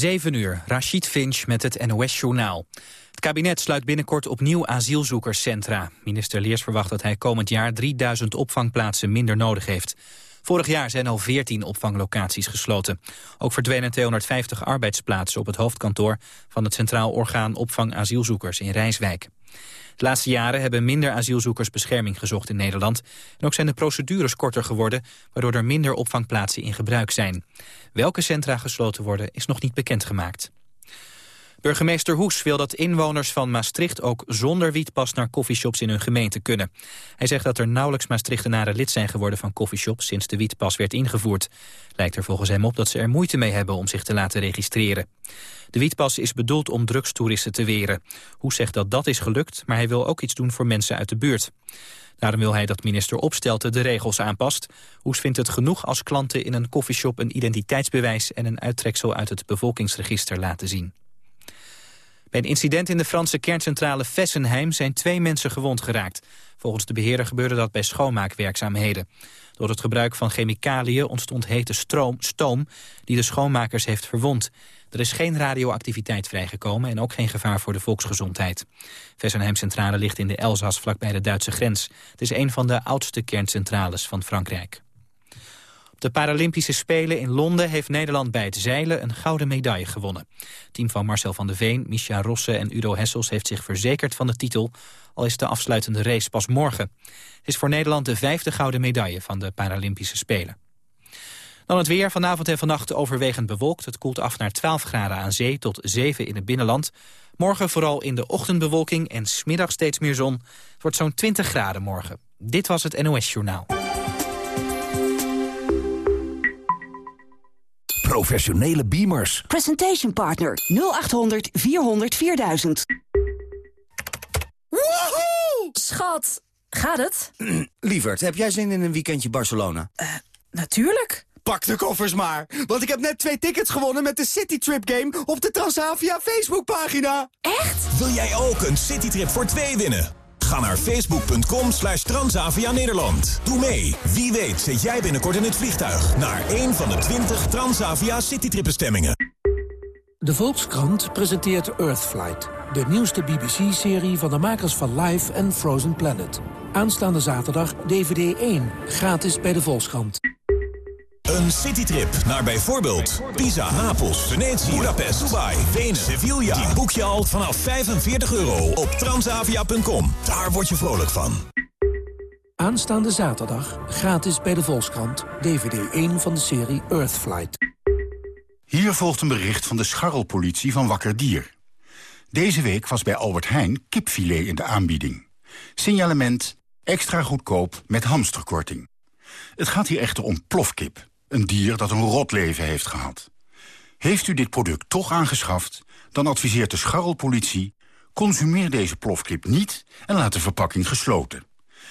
7 uur, Rashid Finch met het NOS-journaal. Het kabinet sluit binnenkort opnieuw asielzoekerscentra. Minister Leers verwacht dat hij komend jaar 3000 opvangplaatsen minder nodig heeft. Vorig jaar zijn al 14 opvanglocaties gesloten. Ook verdwenen 250 arbeidsplaatsen op het hoofdkantoor... van het Centraal Orgaan Opvang Asielzoekers in Rijswijk. De laatste jaren hebben minder asielzoekers bescherming gezocht in Nederland. En ook zijn de procedures korter geworden, waardoor er minder opvangplaatsen in gebruik zijn. Welke centra gesloten worden is nog niet bekendgemaakt. Burgemeester Hoes wil dat inwoners van Maastricht ook zonder wietpas naar koffieshops in hun gemeente kunnen. Hij zegt dat er nauwelijks Maastrichtenaren lid zijn geworden van koffieshops sinds de wietpas werd ingevoerd. Lijkt er volgens hem op dat ze er moeite mee hebben om zich te laten registreren. De wietpas is bedoeld om drugstoeristen te weren. Hoes zegt dat dat is gelukt, maar hij wil ook iets doen voor mensen uit de buurt. Daarom wil hij dat minister Opstelten de regels aanpast. Hoes vindt het genoeg als klanten in een koffieshop een identiteitsbewijs en een uittreksel uit het bevolkingsregister laten zien. Bij een incident in de Franse kerncentrale Fessenheim zijn twee mensen gewond geraakt. Volgens de beheerder gebeurde dat bij schoonmaakwerkzaamheden. Door het gebruik van chemicaliën ontstond hete stroom, stoom die de schoonmakers heeft verwond. Er is geen radioactiviteit vrijgekomen en ook geen gevaar voor de volksgezondheid. Fessenheim Centrale ligt in de Elzas vlakbij de Duitse grens. Het is een van de oudste kerncentrales van Frankrijk. De Paralympische Spelen in Londen heeft Nederland bij het zeilen een gouden medaille gewonnen. Het team van Marcel van der Veen, Misha Rosse en Udo Hessels heeft zich verzekerd van de titel, al is de afsluitende race pas morgen. Het is voor Nederland de vijfde gouden medaille van de Paralympische Spelen. Dan het weer. Vanavond en vannacht overwegend bewolkt. Het koelt af naar 12 graden aan zee tot 7 in het binnenland. Morgen vooral in de ochtendbewolking en smiddag steeds meer zon. Het wordt zo'n 20 graden morgen. Dit was het NOS Journaal. Professionele beamers. Presentation partner 0800 400 4000. Woehoe! Schat, gaat het? Lieverd, heb jij zin in een weekendje Barcelona? Uh, natuurlijk. Pak de koffers maar, want ik heb net twee tickets gewonnen met de Citytrip Game op de Transavia Facebookpagina. Echt? Wil jij ook een Citytrip voor twee winnen? Ga naar facebook.com slash Transavia Nederland. Doe mee. Wie weet zit jij binnenkort in het vliegtuig naar een van de 20 Transavia Citytrip-bestemmingen. De Volkskrant presenteert Earthflight, de nieuwste BBC-serie van de makers van Life en Frozen Planet. Aanstaande zaterdag DVD 1, gratis bij de Volkskrant. Een citytrip naar bijvoorbeeld Pisa, Napels, Venetië, Budapest, Dubai, Wenen, Sevilla. Die boek je al vanaf 45 euro op transavia.com. Daar word je vrolijk van. Aanstaande zaterdag gratis bij de Volkskrant. DVD 1 van de serie Earthflight. Hier volgt een bericht van de scharrelpolitie van Wakker Dier. Deze week was bij Albert Heijn kipfilet in de aanbieding. Signalement extra goedkoop met hamsterkorting. Het gaat hier echter om plofkip. Een dier dat een rot leven heeft gehad. Heeft u dit product toch aangeschaft, dan adviseert de scharrelpolitie... consumeer deze plofkip niet en laat de verpakking gesloten.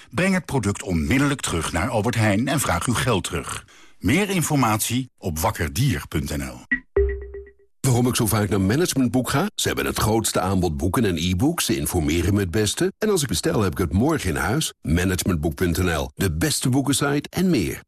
Breng het product onmiddellijk terug naar Albert Heijn en vraag uw geld terug. Meer informatie op wakkerdier.nl. Waarom ik zo vaak naar Managementboek ga? Ze hebben het grootste aanbod boeken en e-books. Ze informeren me het beste. En als ik bestel, heb ik het morgen in huis. Managementboek.nl, de beste boekensite en meer.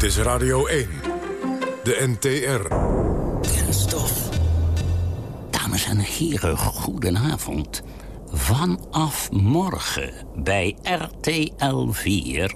Dit is Radio 1, de NTR. Kenstof. Dames en heren, goedenavond. Vanaf morgen bij RTL 4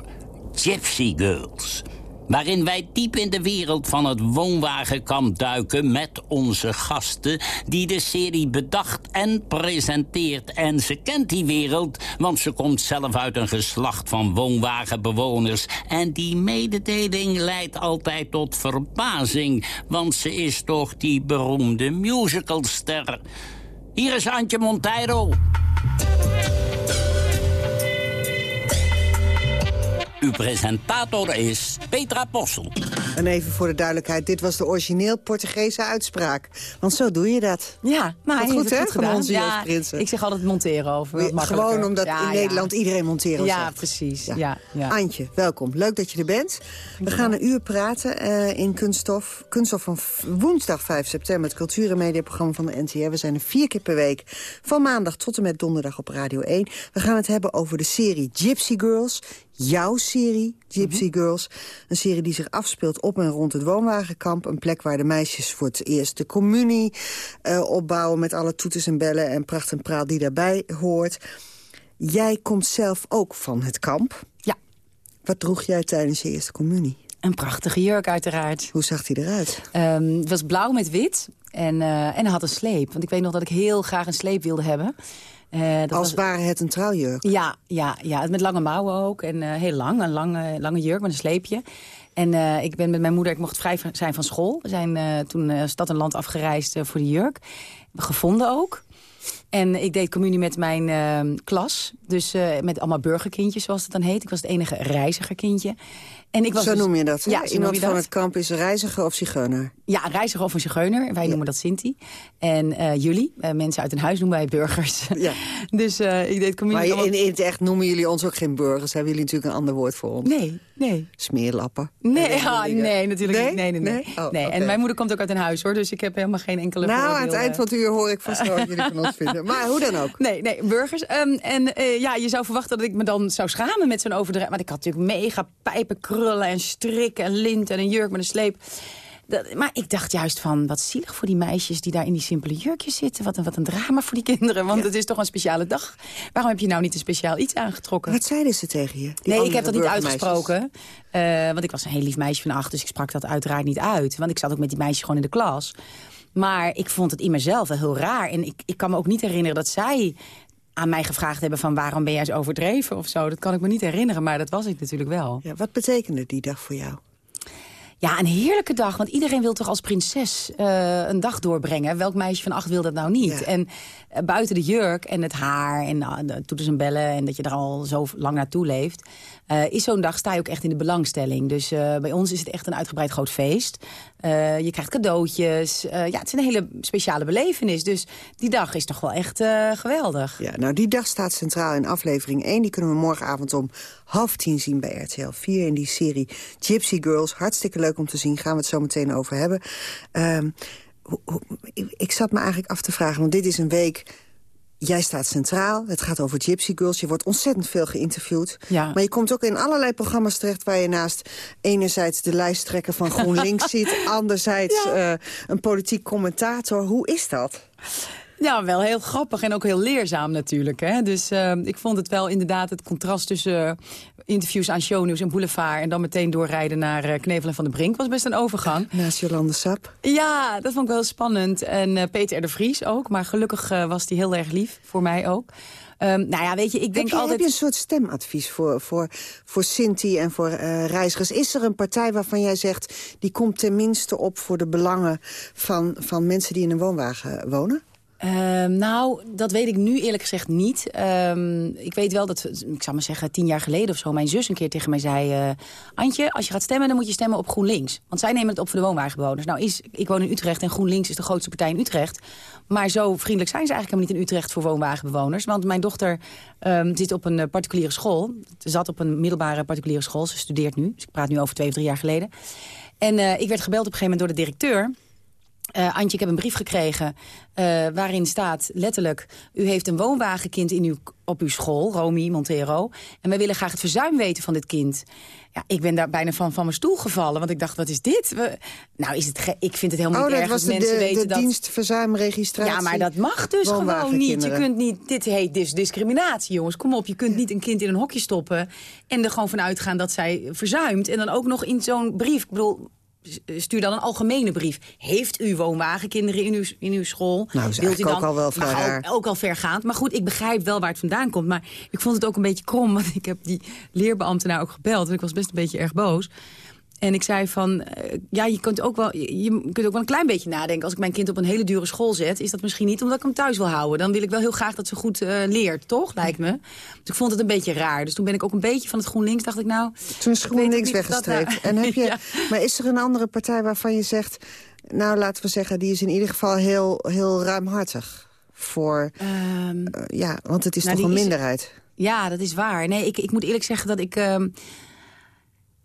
Gypsy Girls waarin wij diep in de wereld van het woonwagenkamp duiken... met onze gasten die de serie bedacht en presenteert. En ze kent die wereld, want ze komt zelf uit een geslacht van woonwagenbewoners. En die mededeling leidt altijd tot verbazing... want ze is toch die beroemde musicalster. Hier is Antje Monteiro. Uw presentator is Petra Possel. En even voor de duidelijkheid, dit was de origineel Portugese uitspraak. Want zo doe je dat. Ja, maar hij goed, heeft het hè, goed van gedaan. onze ja, Prinsen. Ik zeg altijd monteren wat Gewoon omdat Ja, in ja. Nederland iedereen monteren Ja, zegt. precies. Ja. Ja, Antje, welkom. Leuk dat je er bent. We gaan een uur praten eh, in Kunststof. Kunststof van woensdag 5 september, het cultuur- en mediaprogramma van de NTR. We zijn er vier keer per week, van maandag tot en met donderdag op Radio 1. We gaan het hebben over de serie Gypsy Girls. Jouw serie, Gypsy Girls. Een serie die zich afspeelt op en rond het woonwagenkamp. Een plek waar de meisjes voor het eerst de communie eh, opbouwen... met alle toeters en bellen en pracht en praal die daarbij hoort. Jij komt zelf ook van het kamp. Ja. Wat droeg jij tijdens je eerste communie? Een prachtige jurk uiteraard. Hoe zag die eruit? Ehm, het was blauw met wit en, eh, en hij had een sleep. Want ik weet nog dat ik heel graag een sleep wilde hebben. Eh, dat Als was- ware het een trouwjurk. Ja, ja, ja, met lange mouwen ook. En eh, heel lang, een lange, lange jurk met een sleepje. En eh, ik ben met mijn moeder, ik mocht vrij zijn van school. We zijn toen stad en land afgereisd voor de jurk. Gevonden ook. En ik deed communie met mijn klas. Dus met allemaal burgerkindjes, zoals het dan heet. Ik was het enige reizigerkindje. En ik was Zo dus- noem je dat, hè? Ja, Iemand van dat. het kamp is reiziger of zigeuner. Ja, een reiziger of een zigeuner. Wij noemen dat Sinti. En eh, jullie, eh, mensen uit een huis, noemen wij burgers. Ja. dus eh, ik deed communie... Maar in, in het echt noemen jullie ons ook geen burgers. Hebben jullie natuurlijk een ander woord voor ons? Nee, nee. Smeerlappen. Nee, dingen. nee, natuurlijk Nee? niet. Nee, nee, nee. Nee? Oh, nee. En mijn moeder komt ook uit een huis, hoor. Dus ik heb helemaal geen enkele Nou, aan het eind van het uur hoor ik vast wel wat jullie van ons vinden. Maar hoe dan ook. Nee, nee, burgers. Ehm, en ja, je zou verwachten dat ik me dan zou schamen met zo'n overdrijf. Want ik had natuurlijk mega pijpen, krullen en strikken en lint en een jurk met een sleep. Dat, maar ik dacht juist van, wat zielig voor die meisjes die daar in die simpele jurkjes zitten. Wat een, wat een drama voor die kinderen, want het is toch een speciale dag. Waarom heb je nou niet een speciaal iets aangetrokken? Wat zeiden ze tegen je? nee, ik heb dat niet uitgesproken. eh, want ik was een heel lief meisje van acht, dus ik sprak dat uiteraard niet uit. Want ik zat ook met die meisjes gewoon in de klas. Maar ik vond het in mezelf wel heel raar. En ik, ik kan me ook niet herinneren dat zij aan mij gevraagd hebben van waarom ben jij zo overdreven of zo. Dat kan ik me niet herinneren, maar dat was ik natuurlijk wel. Ja, wat betekende die dag voor jou? Ja, een heerlijke dag. Want iedereen wil toch als prinses eh, een dag doorbrengen. Welk meisje van acht wil dat nou niet? En eh, buiten de jurk en het haar en uh, de toeters en bellen... en dat je er al zo lang naartoe leeft... is zo'n dag sta je ook echt in de belangstelling. Dus bij ons is het echt een uitgebreid groot feest. Je krijgt cadeautjes. Ja, het is een hele speciale belevenis. Dus die dag is toch wel echt geweldig. Ja, nou, die dag staat centraal in aflevering 1. Die kunnen we morgenavond om half tien zien bij RTL 4 in die serie Gypsy Girls. Hartstikke leuk om te zien, gaan we het zo meteen over hebben. Ehm, ik zat me eigenlijk af te vragen, want dit is een week... Jij staat centraal, het gaat over Gypsy Girls. Je wordt ontzettend veel geïnterviewd. Ja. Maar je komt ook in allerlei programma's terecht... waar je naast enerzijds de lijsttrekker van GroenLinks ziet... anderzijds eh, een politiek commentator. Hoe is dat? Ja, wel heel grappig en ook heel leerzaam natuurlijk. Hè? Dus eh, ik vond het wel inderdaad het contrast tussen eh, interviews aan Shownieuws en Boulevard... en dan meteen doorrijden naar eh, Knevelen van de Brink was best een overgang. Naast Jolande Sap. Ja, dat vond ik wel spannend. En Peter R. de Vries ook. Maar gelukkig was hij heel erg lief voor mij ook. Ehm, nou ja, weet je, ik denk heb, je, altijd... heb je een soort stemadvies voor, voor, voor Sinti en voor eh, reizigers? Is er een partij waarvan jij zegt... die komt tenminste op voor de belangen van, van mensen die in een woonwagen wonen? Ehm, nou, dat weet ik nu eerlijk gezegd niet. Ehm, ik weet wel dat, ik zou maar zeggen, tien jaar geleden of zo... mijn zus een keer tegen mij zei... eh, Antje, als je gaat stemmen, dan moet je stemmen op GroenLinks. Want zij nemen het op voor de woonwagenbewoners. Nou, is, ik woon in Utrecht en GroenLinks is de grootste partij in Utrecht. Maar zo vriendelijk zijn ze eigenlijk helemaal niet in Utrecht voor woonwagenbewoners. Want mijn dochter ehm, zit op een eh, particuliere school. Ze zat op een middelbare particuliere school. Ze studeert nu. Dus ik praat nu over twee of drie jaar geleden. En eh, ik werd gebeld op een gegeven moment door de directeur... Eh, Antje, ik heb een brief gekregen eh, waarin staat letterlijk... u heeft een woonwagenkind in uw, op uw school, Romy Montero... en wij willen graag het verzuim weten van dit kind. Ja, ik ben daar bijna van, van mijn stoel gevallen, want ik dacht, wat is dit? We- nou, is het ik vind het helemaal oh, niet dat erg de, mensen de, weten de dat... dienst verzuimregistratie. Ja, maar dat mag dus gewoon niet. Je kunt niet, dit heet dus discriminatie, jongens. Kom op, je kunt niet een kind in een hokje stoppen... en er gewoon van uitgaan dat zij verzuimt. En dan ook nog in zo'n brief. Ik bedoel, stuur dan een algemene brief. Heeft u woonwagenkinderen in uw, in uw school? Nou, is Wilt u eigenlijk ook al wel raar. ook, ook al vergaand. Maar goed, ik begrijp wel waar het vandaan komt. Maar ik vond het ook een beetje krom, want ik heb die leerbeambtenaar ook gebeld. En ik was best een beetje erg boos. En ik zei van, eh, ja, je kunt, ook wel, je, kunt ook wel een klein beetje nadenken. Als ik mijn kind op een hele dure school zet... is dat misschien niet omdat ik hem thuis wil houden. Dan wil ik wel heel graag dat ze goed eh, leert, toch? Lijkt me. Dus ik vond het een beetje raar. Dus toen ben ik ook een beetje van het GroenLinks, dacht ik nou... Toen is GroenLinks dat weggestreept. nou- En heb je, Ja. Maar is er een andere partij waarvan je zegt... nou, laten we zeggen, die is in ieder geval heel, heel ruimhartig voor... Ehm, eh, ja, want het is nou, toch een is- minderheid. Ja, dat is waar. Nee, ik, ik moet eerlijk zeggen dat ik...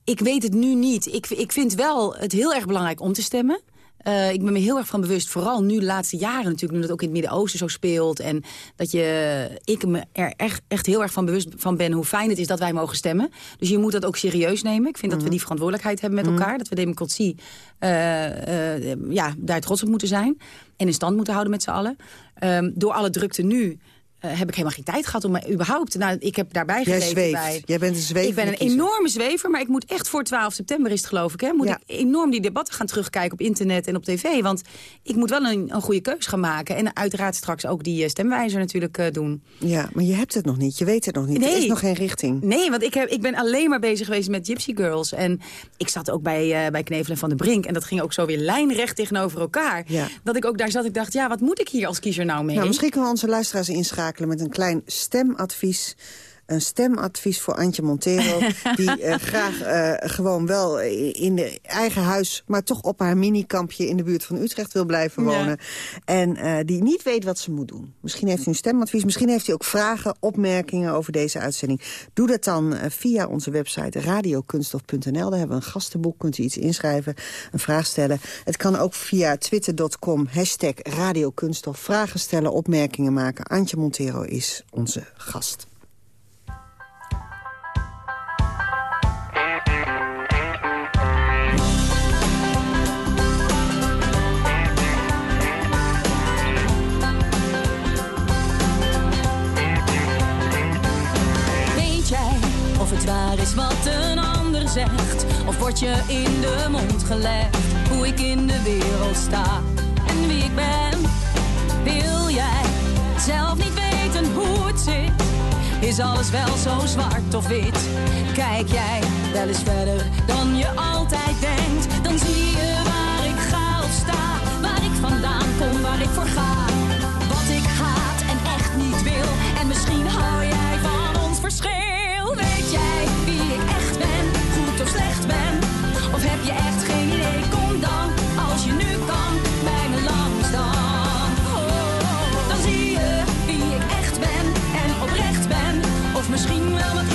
ik weet het nu niet. Ik, ik vind wel het heel erg belangrijk om te stemmen. Eh, ik ben me heel erg van bewust, vooral nu de laatste jaren natuurlijk... nu dat ook in het Midden-Oosten zo speelt... en dat je, ik me er echt, echt heel erg van bewust van ben... hoe fijn het is dat wij mogen stemmen. Dus je moet dat ook serieus nemen. Ik vind dat we die verantwoordelijkheid hebben met elkaar. Dat we democratie eh, eh, ja, daar trots op moeten zijn. En in stand moeten houden met z'n allen. Ehm, door alle drukte nu... eh, heb ik helemaal geen tijd gehad om mij überhaupt... Nou, ik heb daarbij gezeten bij... Jij bent een zwever. Ik ben een enorme zwever, maar ik moet echt voor 12 september is het geloof ik. Hè, moet Ja. ik enorm die debatten gaan terugkijken op internet en op tv. Want ik moet wel een, een goede keus gaan maken. En uiteraard straks ook die eh, stemwijzer natuurlijk eh, doen. Ja, maar je hebt het nog niet. Je weet het nog niet. Er is nog geen richting. Nee, want ik, heb, ik ben alleen maar bezig geweest met Gypsy Girls. En ik zat ook bij, bij Knevel en Van der Brink. En dat ging ook zo weer lijnrecht tegenover elkaar. Ja. Dat ik ook daar zat, ik dacht, ja, wat moet ik hier als kiezer nou mee? Nou, misschien kunnen we onze luisteraars inschakelen met een klein stemadvies. Een stemadvies voor Antje Montero... die eh, graag eh, gewoon wel in de eigen huis... maar toch op haar minikampje in de buurt van Utrecht wil blijven Ja. wonen. En eh, die niet weet wat ze moet doen. Misschien heeft u een stemadvies, misschien heeft u ook vragen, opmerkingen... over deze uitzending. Doe dat dan via onze website radiokunstof.nl. Daar hebben we een gastenboek, kunt u iets inschrijven, een vraag stellen. Het kan ook via twitter.com, hashtag radiokunstof. Vragen stellen, opmerkingen maken. Antje Montero is onze gast. Wat een ander zegt? Of word je in de mond gelegd hoe ik in de wereld sta en wie ik ben? Wil jij zelf niet weten hoe het zit? Is alles wel zo zwart of wit? Kijk jij wel eens verder dan je altijd denkt? Dan zie je waar ik ga of sta, waar ik vandaan kom, waar ik voor ga. Wat ik haat en echt niet wil. En misschien hou jij van ons verschil. Je echt geen idee? Kom dan, als je nu kan, bij me langs dan. Oh, dan zie je wie ik echt ben en oprecht ben. Of misschien wel wat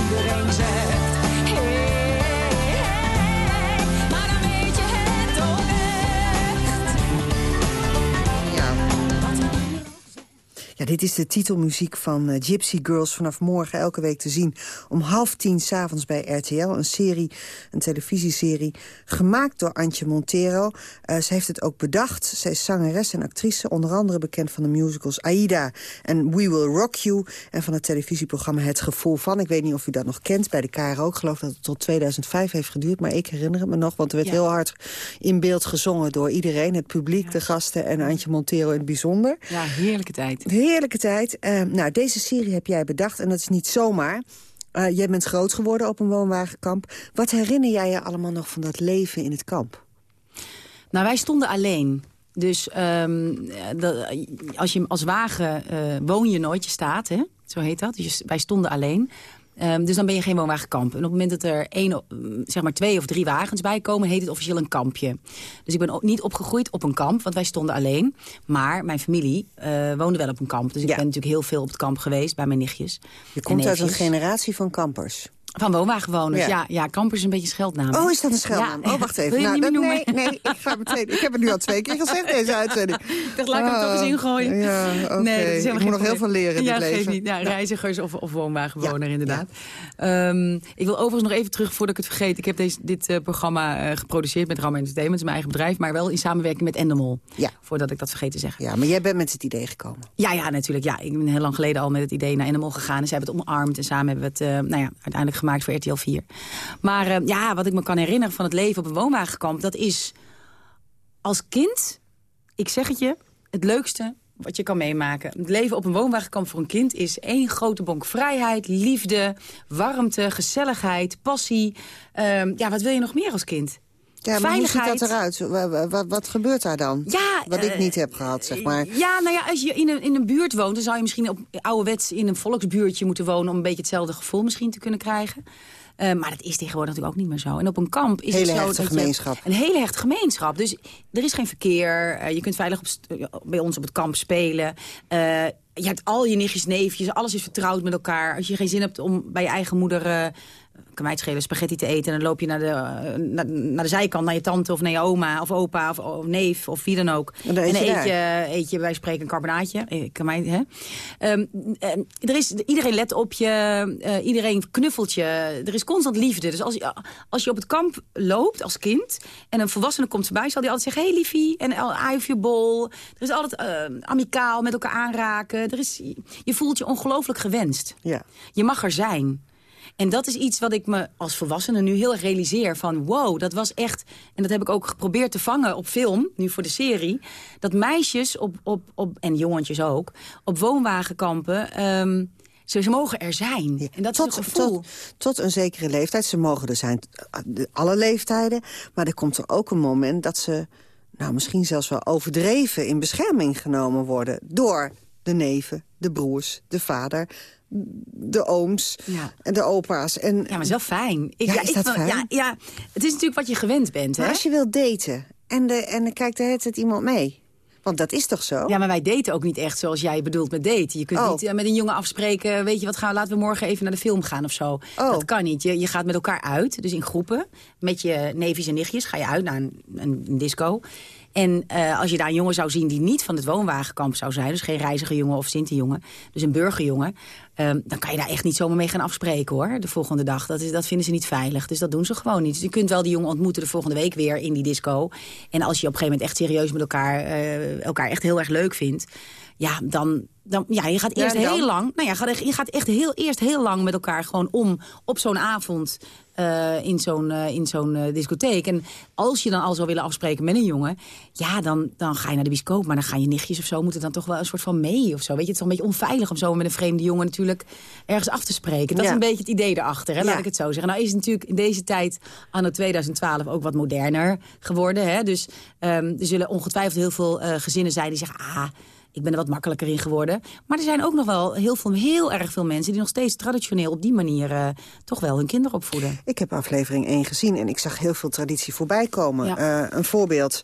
Ja, dit is de titelmuziek van eh, Gypsy Girls vanaf morgen elke week te zien om half tien s'avonds bij RTL. Een serie, een televisieserie, gemaakt door Antje Montero. Eh, ze heeft het ook bedacht. Zij is zangeres en actrice, onder andere bekend van de musicals Aida en We Will Rock You. En van het televisieprogramma Het Gevoel van. Ik weet niet of u dat nog kent bij de KRO. Ik geloof dat het tot 2005 heeft geduurd, maar ik herinner het me nog. Want er werd Ja. heel hard in beeld gezongen door iedereen. Het publiek, de gasten en Antje Montero in het bijzonder. Ja, heerlijke tijd. Heerlijke tijd. Eh, nou, deze serie heb jij bedacht en dat is niet zomaar. Eh, jij bent groot geworden op een woonwagenkamp. Wat herinner jij je allemaal nog van dat leven in het kamp? Nou, wij stonden alleen. Dus ehm, als je als wagen eh, woon je nooit, je staat, hè? zo heet dat. Dus wij stonden alleen. Ehm, dus dan ben je geen woonwagenkamp. En op het moment dat er één, mm, zeg maar twee of drie wagens bij komen... heet het officieel een kampje. Dus ik ben ook niet opgegroeid op een kamp, want wij stonden alleen. Maar mijn familie eh, woonde wel op een kamp. Dus ik ben natuurlijk heel veel op het kamp geweest bij mijn nichtjes. Je komt uit een generatie van kampers. Van woonwagenwoners, Ja. ja. ja. kamper is een beetje een scheldnaam. Oh, is dat een scheldnaam? Ja. Oh, wacht even. Wil je nou, niet dat- nee, nee, ik ga meteen. Ik heb het nu al twee keer gezegd, deze uitzending. Ik dacht, laat ik hem toch eens Ah, ingooien. Ja. Nee, dat ik moet nog heel veel leren in ja, dit leven. geeft niet. Ja, reizigers of, of woonwagenwoner, inderdaad. Ehm, ik wil overigens nog even terug, voordat ik het vergeet. Ik heb deze, dit eh, programma eh, geproduceerd met Ram Entertainment. Mijn eigen bedrijf, maar wel in samenwerking met Endemol. Ja. Voordat ik dat vergeet te zeggen. Ja, maar jij bent met het idee gekomen. Ja, ja, natuurlijk. Ja, ik ben heel lang geleden al met het idee naar Endemol gegaan. En ze hebben het omarmd. En samen hebben we het eh, nou ja, uiteindelijk gemaakt voor RTL 4. Maar eh, ja, wat ik me kan herinneren van het leven op een woonwagenkamp... dat is als kind, ik zeg het je, het leukste wat je kan meemaken. Het leven op een woonwagenkamp voor een kind is één grote bonk vrijheid, liefde, warmte, gezelligheid, passie. Ehm, ja, wat wil je nog meer als kind? Ja, maar hoe ziet Veiligheid. dat eruit? Wa- wa- Wat, wat gebeurt daar dan? Ja, Wat ik eh, niet heb gehad, zeg maar. Ja, nou ja, als je in een, in een buurt woont... dan zou je misschien op ouderwets in een volksbuurtje moeten wonen... om een beetje hetzelfde gevoel misschien te kunnen krijgen. Eh, maar dat is tegenwoordig natuurlijk ook niet meer zo. En op een kamp is Hele het zo hechte dat je- gemeenschap. een hele hechte gemeenschap. Dus er is geen verkeer. eh, je kunt veilig op, bij ons op het kamp spelen. Eh, je hebt al je nichtjes, neefjes. Alles is vertrouwd met elkaar. Als je geen zin hebt om bij je eigen moeder... kan mij het schelen, spaghetti te eten. En dan loop je naar de, eh, naar, naar de zijkant, naar je tante of naar je oma of opa of, of neef of wie dan ook. En dan eet dan je eet je, eet je bij spreken een carbonaatje. Eh, Kan mij, hè? Eh, er is, iedereen let op je, iedereen knuffelt je. Er is constant liefde. Dus als je, als je op het kamp loopt als kind en een volwassene komt voorbij... zal die altijd zeggen, hey liefie, en I of je bol. Er is altijd amicaal met elkaar aanraken. Er is, je voelt je ongelooflijk gewenst. Ja. Je mag er zijn. En dat is iets wat ik me als volwassene nu heel erg realiseer. Van wow, dat was echt... En dat heb ik ook geprobeerd te vangen op film, nu voor de serie. Dat meisjes, op, op, op, en jongentjes ook, op woonwagenkampen... ehm, ze, ze mogen er zijn. En dat tot, is een gevoel. Tot, tot een zekere leeftijd. Ze mogen er zijn, alle leeftijden. Maar er komt er ook een moment dat ze... nou, misschien zelfs wel overdreven in bescherming genomen worden... door de neven, de broers, de vader, de ooms en de opa's. En, Ja, maar is wel fijn. Ik, Ja, ja, is ik dat fijn? Ja, ja, het is natuurlijk wat je gewend bent. Maar Hè? als je wilt daten en, de, en er kijkt er het iemand mee... Want dat is toch zo? Ja, maar wij daten ook niet echt zoals jij bedoelt met daten. Je kunt Oh. niet eh, met een jongen afspreken, weet je wat, gaan, laten we morgen even naar de film gaan of zo. Oh. Dat kan niet. Je, je gaat met elkaar uit, dus in groepen. Met je neefjes en nichtjes ga je uit naar een, een disco. En eh, als je daar een jongen zou zien die niet van het woonwagenkamp zou zijn... dus geen reizige jongen of Sinti-jongen, dus een burgerjongen... ehm, dan kan je daar echt niet zomaar mee gaan afspreken, hoor, de volgende dag. Dat, is, dat vinden ze niet veilig, dus dat doen ze gewoon niet. Dus je kunt wel die jongen ontmoeten de volgende week weer in die disco. En als je op een gegeven moment echt serieus met elkaar... eh, elkaar echt heel erg leuk vindt... ja, dan... Dan, ja, je gaat eerst heel lang. Nou ja, je gaat echt heel, eerst heel lang met elkaar gewoon om op zo'n avond eh, in zo'n eh, in zo'n eh, discotheek. En als je dan al zou willen afspreken met een jongen, ja, dan, dan ga je naar de bioscoop. Maar dan gaan je nichtjes of zo moeten dan toch wel een soort van mee of zo. Weet je, het is toch een beetje onveilig om zo met een vreemde jongen natuurlijk ergens af te spreken. Dat Ja. is een beetje het idee erachter, hè, laat ik het zo zeggen. Nou is het natuurlijk in deze tijd, anno 2012, ook wat moderner geworden. Hè? Dus ehm, er zullen ongetwijfeld heel veel gezinnen zijn die zeggen... ah, ik ben er wat makkelijker in geworden. Maar er zijn ook nog wel heel, veel, heel erg veel mensen... die nog steeds traditioneel op die manier eh, toch wel hun kinderen opvoeden. Ik heb aflevering 1 gezien en ik zag heel veel traditie voorbij komen. Eh, een voorbeeld.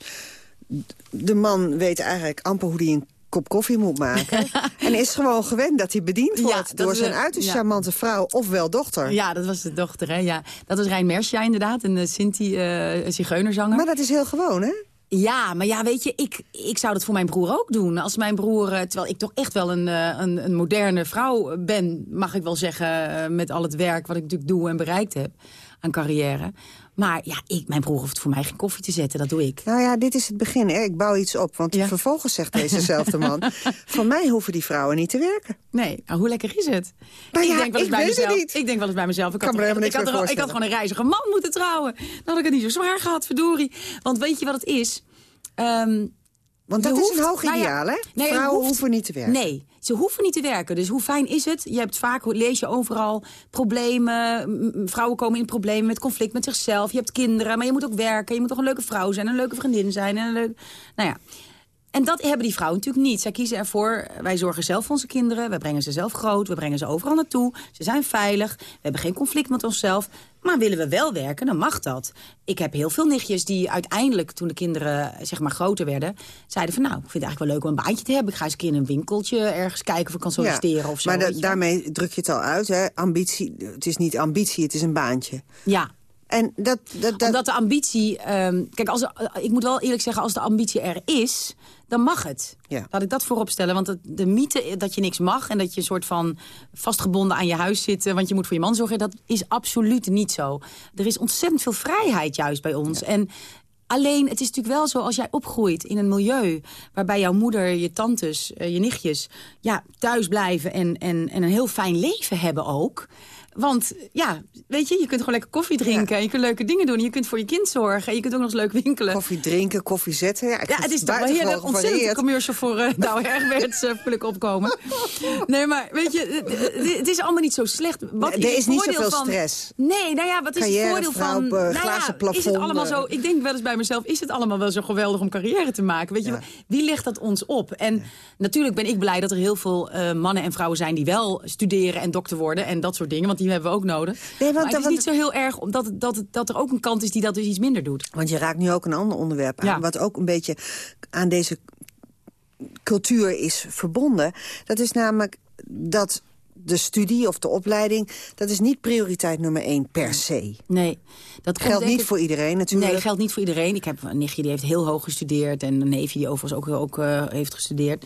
De man weet eigenlijk amper hoe hij een kop koffie moet maken. en is gewoon gewend dat hij bediend wordt... door zijn uiterst ja. charmante vrouw ofwel dochter. Ja, dat was de dochter, hè? Ja. Dat was Rijn Mersja inderdaad, een uh, Sinti uh, zigeunerzanger. Maar dat is heel gewoon, hè? Ja, maar ja, weet je, ik, ik zou dat voor mijn broer ook doen. Als mijn broer, eh, terwijl ik toch echt wel een, eh, een, een moderne vrouw ben... mag ik wel zeggen, eh, met al het werk wat ik natuurlijk doe en bereikt heb aan carrière. Maar ja, ik, mijn broer hoeft voor mij geen koffie te zetten, dat doe ik. Nou ja, dit is het begin, hè? Ik bouw iets op. Want vervolgens zegt dezezelfde man... van mij hoeven die vrouwen niet te werken. Nee, nou, hoe lekker is het? Ik ja, denk wel eens bij mezelf. niet. Ik denk wel eens bij mezelf. Ik, Kan had, er ik, had er- ik gewoon een reizige man moeten trouwen. Dan had ik het niet zo zwaar gehad, verdorie. Want weet je wat het is? Ehm, Want dat is een hoog nou ja, ideaal, hè? nee, Vrouwen hoeft- hoeven niet te werken. Nee, ze hoeven niet te werken. Dus hoe fijn is het? Je hebt vaak, lees je overal, problemen. Vrouwen komen in problemen met conflict met zichzelf. Je hebt kinderen, maar je moet ook werken. Je moet toch een leuke vrouw zijn, een leuke vriendin zijn. En een leuk... Nou ja. En dat hebben die vrouwen natuurlijk niet. Zij kiezen ervoor, wij zorgen zelf voor onze kinderen. We brengen ze zelf groot, we brengen ze overal naartoe. Ze zijn veilig, we hebben geen conflict met onszelf. Maar willen we wel werken, dan mag dat. Ik heb heel veel nichtjes die uiteindelijk, toen de kinderen zeg maar groter werden... zeiden van nou, ik vind het eigenlijk wel leuk om een baantje te hebben. Ik ga eens een keer in een winkeltje ergens kijken of ik kan solliciteren of zo. Maar da- daarmee druk je het al uit, hè? Ambitie, het is niet ambitie, het is een baantje. Ja. En dat, dat, dat... Omdat de ambitie... ehm, kijk, als, er- ik moet wel eerlijk zeggen, als de ambitie er is, dan mag het. Ja. Laat ik dat voorop stellen. Want het- de mythe dat je niks mag en dat je een soort van vastgebonden aan je huis zit... eh, want je moet voor je man zorgen, dat is absoluut niet zo. Er is ontzettend veel vrijheid juist bij ons. En Alleen, het is natuurlijk wel zo, als jij opgroeit in een milieu... waarbij jouw moeder, je tantes, eh, je nichtjes... Ja, thuis blijven en, en, en een heel fijn leven hebben ook... Want ja, weet je, je kunt gewoon lekker koffie drinken. En je kunt leuke dingen doen. Je kunt voor je kind zorgen. En je kunt ook nog eens leuk winkelen. Koffie drinken, koffie zetten. Ja, ja het is toch wel heerlijk. Ontzettend commercial voor uh, Douwe Herberts uh, voel ik opkomen. Nee, maar weet je, het is allemaal niet zo slecht. Wat er is, niet zoveel van, stress. Nee, nou ja, wat is het voordeel van... Nou ja, is het allemaal zo... Ik denk wel eens bij mezelf, is het allemaal wel zo geweldig om carrière te maken? Weet je, wie legt dat ons op? En natuurlijk ben ik blij dat er heel veel uh, mannen en vrouwen zijn... die wel studeren en dokter worden en dat soort dingen. Want die hebben we ook nodig. Nee, want, maar het is niet zo heel erg omdat dat, dat er ook een kant is die dat dus iets minder doet. Want je raakt nu ook een ander onderwerp aan. Wat ook een beetje aan deze cultuur is verbonden. Dat is namelijk dat de studie of de opleiding... dat is niet prioriteit nummer één per se. Nee. Dat geldt niet voor iedereen natuurlijk. Nee, geldt niet voor iedereen. Ik heb een nichtje die heeft heel hoog gestudeerd... en een neefje die overigens ook, ook uh, heeft gestudeerd.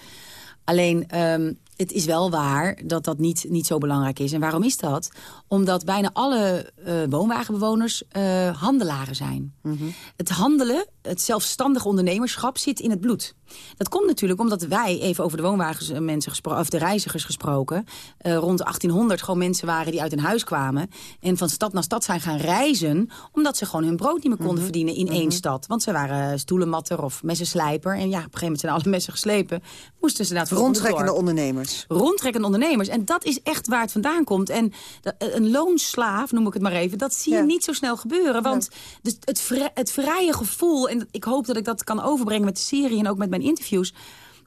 Alleen, um, het is wel waar dat dat niet, niet zo belangrijk is. En waarom is dat? Omdat bijna alle uh, woonwagenbewoners uh, handelaren zijn. Mm -hmm. Het handelen, het zelfstandig ondernemerschap zit in het bloed. Dat komt natuurlijk omdat wij, even over de woonwagens gesproken, of de reizigers gesproken, uh, rond 1800 gewoon mensen waren die uit een huis kwamen en van stad naar stad zijn gaan reizen, omdat ze gewoon hun brood niet meer konden mm -hmm. verdienen in mm -hmm. één stad. Want ze waren stoelenmatter of messenslijper en ja, op een gegeven moment zijn alle messen geslepen, moesten ze inderdaad Rondtrekkende ondernemers. Rondtrekkende ondernemers. En dat is echt waar het vandaan komt. En een loonslaaf, noem ik het maar even, dat zie je ja. niet zo snel gebeuren. Want ja. het, het vrije gevoel, en ik hoop dat ik dat kan overbrengen met de serie en ook met mijn interviews.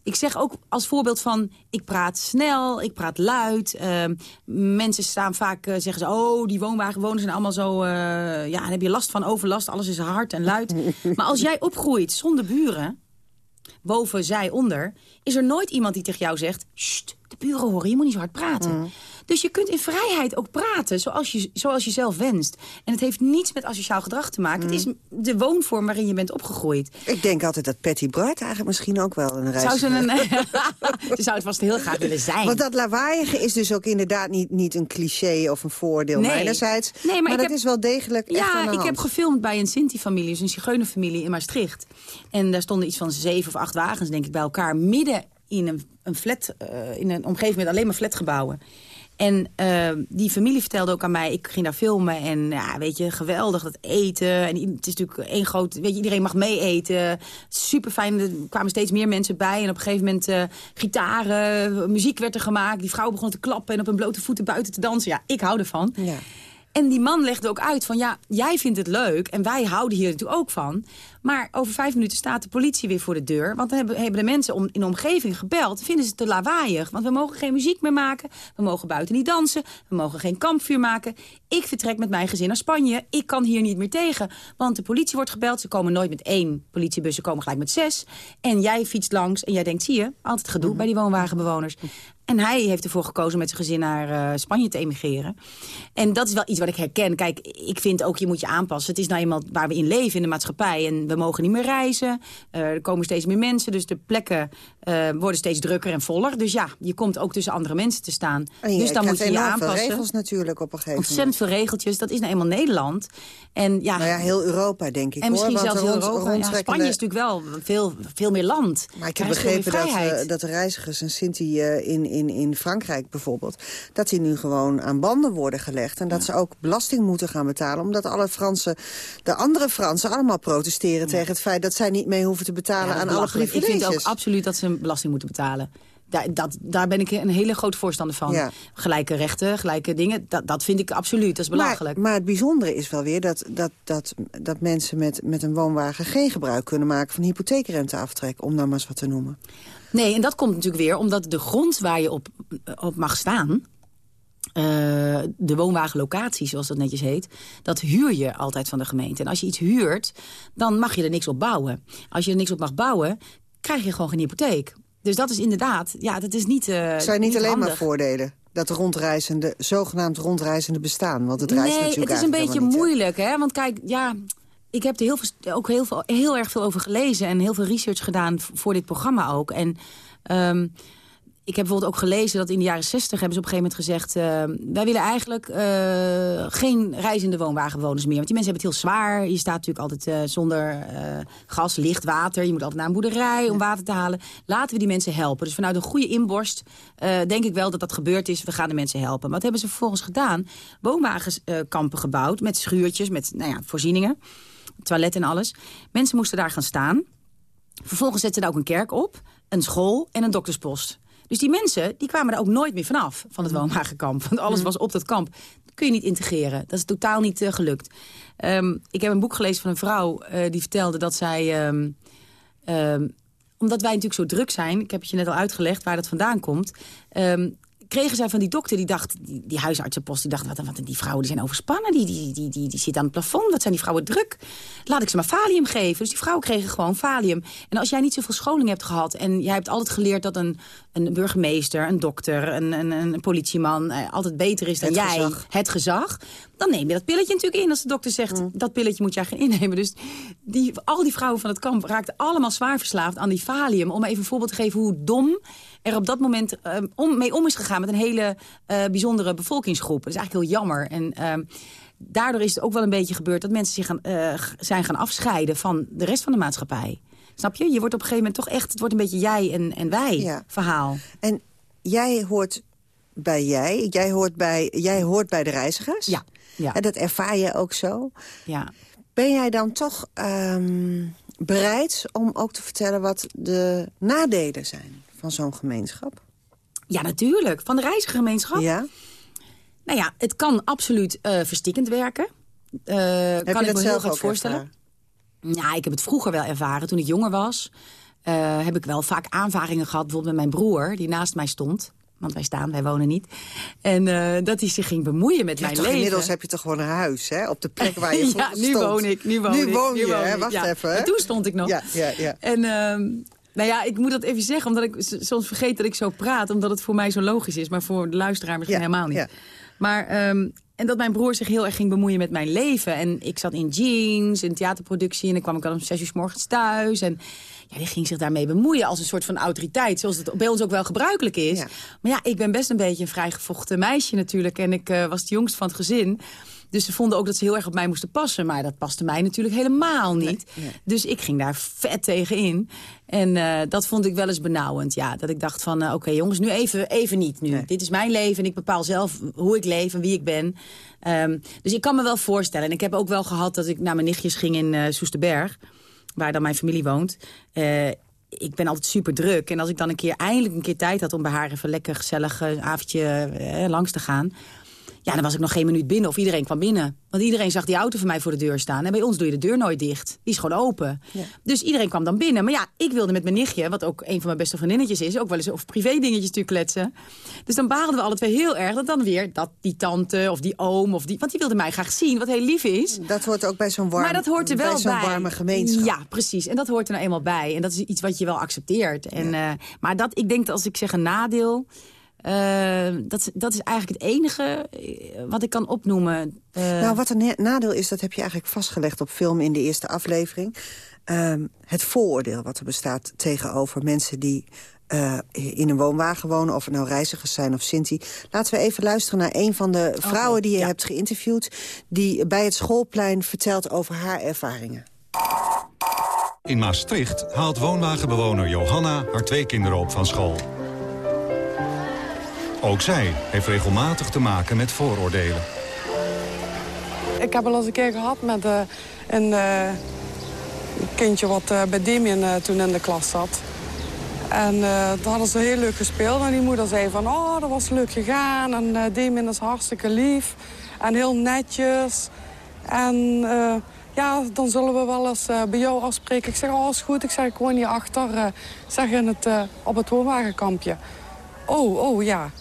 Ik zeg ook als voorbeeld van, ik praat snel, ik praat luid. Uh, mensen staan vaak, uh, zeggen ze, oh, die woonwagenwoners zijn allemaal zo... Uh, ja, dan heb je last van overlast, alles is hard en luid. maar als jij opgroeit zonder buren, boven, zij, onder... is er nooit iemand die tegen jou zegt... Sst, de buren horen, je moet niet zo hard praten. Mm. Dus je kunt in vrijheid ook praten zoals je, zoals je zelf wenst. En het heeft niets met asociaal gedrag te maken. Mm. Het is de woonvorm waarin je bent opgegroeid. Ik denk altijd dat Patty Bright eigenlijk misschien ook wel een reis zou ze, een, ze zou het vast heel graag willen zijn. Want dat lawaaiige is dus ook inderdaad niet, niet een cliché of een voordeel nee. mijnerzijds. Nee, maar, dat heb, is wel degelijk Ja, ik heb gefilmd bij een Sinti-familie, dus een zigeunerfamilie in Maastricht. En daar stonden iets van zeven of acht wagens, denk ik, bij elkaar. Midden in een, een flat, uh, in een omgeving met alleen maar flatgebouwen. En uh, die familie vertelde ook aan mij, ik ging daar filmen en ja, weet je, geweldig dat eten. En het is natuurlijk één groot, weet je, iedereen mag mee eten. Super fijn, er kwamen steeds meer mensen bij. En op een gegeven moment uh, gitaren, muziek werd er gemaakt. Die vrouw begon te klappen en op hun blote voeten buiten te dansen. Ja, ik hou ervan. Ja. En die man legde ook uit van, ja, jij vindt het leuk en wij houden hier natuurlijk ook van. Maar over vijf minuten staat de politie weer voor de deur. Want dan hebben, hebben de mensen om, in de omgeving gebeld. Vinden ze het te lawaaiig. Want we mogen geen muziek meer maken. We mogen buiten niet dansen. We mogen geen kampvuur maken. Ik vertrek met mijn gezin naar Spanje. Ik kan hier niet meer tegen. Want de politie wordt gebeld. Ze komen nooit met één politiebus. Ze komen gelijk met zes. En jij fietst langs. En jij denkt, zie je, altijd gedoe bij die woonwagenbewoners. En hij heeft ervoor gekozen met zijn gezin naar uh, Spanje te emigreren. En dat is wel iets wat ik herken. Kijk, ik vind ook, je moet je aanpassen. Het is nou eenmaal waar we in leven in de maatschappij. En we mogen niet meer reizen. Uh, er komen steeds meer mensen. Dus de plekken uh, worden steeds drukker en voller. Dus ja, je komt ook tussen andere mensen te staan. Je dus dan moet je je aanpassen. veel regels natuurlijk op een gegeven Ontzettend moment. veel regeltjes. Dat is nou eenmaal Nederland. En ja, nou ja, heel Europa denk ik. En misschien hoor, zelfs heel Europa. Ja, Spanje is natuurlijk wel veel, veel meer land. Maar ik heb begrepen dat, uh, dat de reizigers en Sinti uh, in, in, in Frankrijk bijvoorbeeld... dat die nu gewoon aan banden worden gelegd. En dat ja. ze ook belasting moeten gaan betalen. Omdat alle Fransen, de andere Fransen allemaal protesteren tegen het feit... dat zij niet mee hoeven te betalen aan alle privileges. Ik vind ook absoluut dat ze belasting moeten betalen. Daar, dat, daar ben ik een hele grote voorstander van. Ja. Gelijke rechten, gelijke dingen, dat, dat vind ik absoluut. Dat is belachelijk. Maar, maar het bijzondere is wel weer dat, dat, dat, dat mensen met, met een woonwagen... geen gebruik kunnen maken van hypotheekrenteaftrek, om nou maar eens wat te noemen. Nee, en dat komt natuurlijk weer omdat de grond waar je op, op mag staan... Uh, de woonwagenlocatie, zoals dat netjes heet... dat huur je altijd van de gemeente. En als je iets huurt, dan mag je er niks op bouwen. Als je er niks op mag bouwen, krijg je gewoon geen hypotheek. Dus dat is inderdaad, ja, dat is niet uh, Het zijn niet, niet alleen handig. maar voordelen dat de rondreizende, zogenaamd rondreizende bestaan. Want het reist nee, natuurlijk het is een beetje niet, moeilijk, hè? Want kijk, ja, ik heb er heel veel, ook heel, veel, heel erg veel over gelezen... en heel veel research gedaan voor dit programma ook. En um, ik heb bijvoorbeeld ook gelezen dat in de jaren 60 hebben ze op een gegeven moment gezegd... Uh, wij willen eigenlijk uh, geen reizende woonwagenbewoners meer. Want die mensen hebben het heel zwaar. Je staat natuurlijk altijd uh, zonder gas, licht, water. Je moet altijd naar een boerderij om water te halen. Laten we die mensen helpen. Dus vanuit een goede inborst denk ik wel dat dat gebeurd is. We gaan de mensen helpen. Maar wat hebben ze vervolgens gedaan? Woonwagenskampen gebouwd met schuurtjes, met nou ja, voorzieningen. Toilet en alles. Mensen moesten daar gaan staan. Vervolgens zetten ze daar ook een kerk op, een school en een dokterspost. Dus die mensen die kwamen er ook nooit meer vanaf, van het mm. woonwagenkamp. Want alles mm. was op dat kamp. Dat kun je niet integreren. Dat is totaal niet uh, gelukt. Um, ik heb een boek gelezen van een vrouw uh, die vertelde dat zij... Um, um, omdat wij natuurlijk zo druk zijn, ik heb het je net al uitgelegd waar dat vandaan komt kregen zij van die dokter, die dacht, die, die huisartsenpost, die dacht, wat, wat, die vrouwen die zijn overspannen, die, die, die, die, die zitten aan het plafond, wat zijn die vrouwen druk? Laat ik ze maar valium geven. Dus die vrouwen kregen gewoon valium. En als jij niet zoveel scholing hebt gehad en jij hebt altijd geleerd dat een, een burgemeester, een dokter, een, een, een politieman eh, altijd beter is dan het jij, gezag. het gezag, dan neem je dat pilletje natuurlijk in als de dokter zegt, Mm. dat pilletje moet jij gaan innemen. Dus die, al die vrouwen van het kamp raakten allemaal zwaar verslaafd aan die valium. Om even een voorbeeld te geven hoe dom er op dat moment uh, om, mee om is gegaan met een hele uh, bijzondere bevolkingsgroep. Dat is eigenlijk heel jammer. En uh, daardoor is het ook wel een beetje gebeurd dat mensen zich gaan, uh, zijn gaan afscheiden van de rest van de maatschappij. Snap je? Je wordt op een gegeven moment toch echt, het wordt een beetje jij en, en wij Ja. verhaal. En jij hoort bij jij, jij hoort bij, jij hoort bij de reizigers. Ja. ja. En dat ervaar je ook zo. Ja. Ben jij dan toch ehm, bereid om ook te vertellen wat de nadelen zijn van zo'n gemeenschap? Ja, natuurlijk. Van de reizigergemeenschap? Ja. Nou ja, het kan absoluut uh, verstikkend werken. Uh, Heb kan je ik me heel goed voorstellen. ervaren? Ja, ik heb het vroeger wel ervaren. Toen ik jonger was, uh, heb ik wel vaak aanvaringen gehad. Bijvoorbeeld met mijn broer, die naast mij stond. Want wij staan, wij wonen niet. En uh, dat hij zich ging bemoeien met Ja, mijn toch leven. Inmiddels heb je toch gewoon een huis, hè? Op de plek waar je ja, nu stond. woon ik. Nu woon nu ik. woon nu je, woon hè? Wacht ja. even, hè? Toen stond ik nog. Ja, ja, ja. En uh, nou ja, ik moet dat even zeggen, omdat ik soms vergeet dat ik zo praat. Omdat het voor mij zo logisch is, maar voor de luisteraar misschien Ja, helemaal niet. ja. Maar, um, en dat mijn broer zich heel erg ging bemoeien met mijn leven. En ik zat in jeans, in theaterproductie. En dan kwam ik al om zes uur 's morgens thuis. En ja, die ging zich daarmee bemoeien als een soort van autoriteit. Zoals het bij ons ook wel gebruikelijk is. Maar ja, ik ben best een beetje een vrijgevochten meisje natuurlijk. En ik uh, was het jongst van het gezin. Dus ze vonden ook dat ze heel erg op mij moesten passen. Maar dat paste mij natuurlijk helemaal niet. Nee, nee. Dus ik ging daar vet tegen in. En uh, dat vond ik wel eens benauwend. Ja, dat ik dacht van, uh, oké okay, jongens, nu even, even niet nu. Nee. Dit is mijn leven en ik bepaal zelf hoe ik leef en wie ik ben. Um, dus ik kan me wel voorstellen. En ik heb ook wel gehad dat ik naar mijn nichtjes ging in uh, Soesterberg. Waar dan mijn familie woont. Ik ben altijd super druk. En als ik dan een keer eindelijk een keer tijd had om bij haar even lekker gezellig een avondje eh, langs te gaan. Ja, dan was ik nog geen minuut binnen of iedereen kwam binnen. Want iedereen zag die auto van mij voor de deur staan. En bij ons doe je de deur nooit dicht. Die is gewoon open. Ja. Dus iedereen kwam dan binnen. Maar ja, ik wilde met mijn nichtje, wat ook een van mijn beste vriendinnetjes is... ook wel eens over privé dingetjes natuurlijk kletsen. Dus dan bagelden we alle twee heel erg dat dan weer dat die tante of die oom... Of die, want die wilde mij graag zien, wat heel lief is. Dat hoort ook bij zo'n warm, maar dat hoort er wel bij. zo'n warme gemeenschap. Ja, precies. En dat hoort er nou eenmaal bij. En dat is iets wat je wel accepteert. En, ja. uh, maar dat, ik denk dat als ik zeg een nadeel... Uh, dat, dat is eigenlijk het enige eh, wat ik kan opnoemen. Uh... Nou, wat een nadeel is, dat heb je eigenlijk vastgelegd op film in de eerste aflevering. Uh, het vooroordeel wat er bestaat tegenover mensen die uh, in een woonwagen wonen... of het nou reizigers zijn of Sinti. Laten we even luisteren naar een van de vrouwen okay, die je ja. hebt geïnterviewd... die bij het schoolplein vertelt over haar ervaringen. In Maastricht haalt woonwagenbewoner Johanna haar twee kinderen op van school. Ook zij heeft regelmatig te maken met vooroordelen. Ik heb al eens een keer gehad met uh, een uh, kindje wat uh, bij Damien toen in de klas zat. En daar hadden ze heel leuk gespeeld. En die moeder zei van, oh, dat was leuk gegaan. En Damien is hartstikke lief. En heel netjes. En ja, dan zullen we wel eens bij jou afspreken. Ik zeg, oh, is goed. Ik zeg, ik woon hier achter. zeg in het, op het woonwagenkampje. Oh, oh, ja.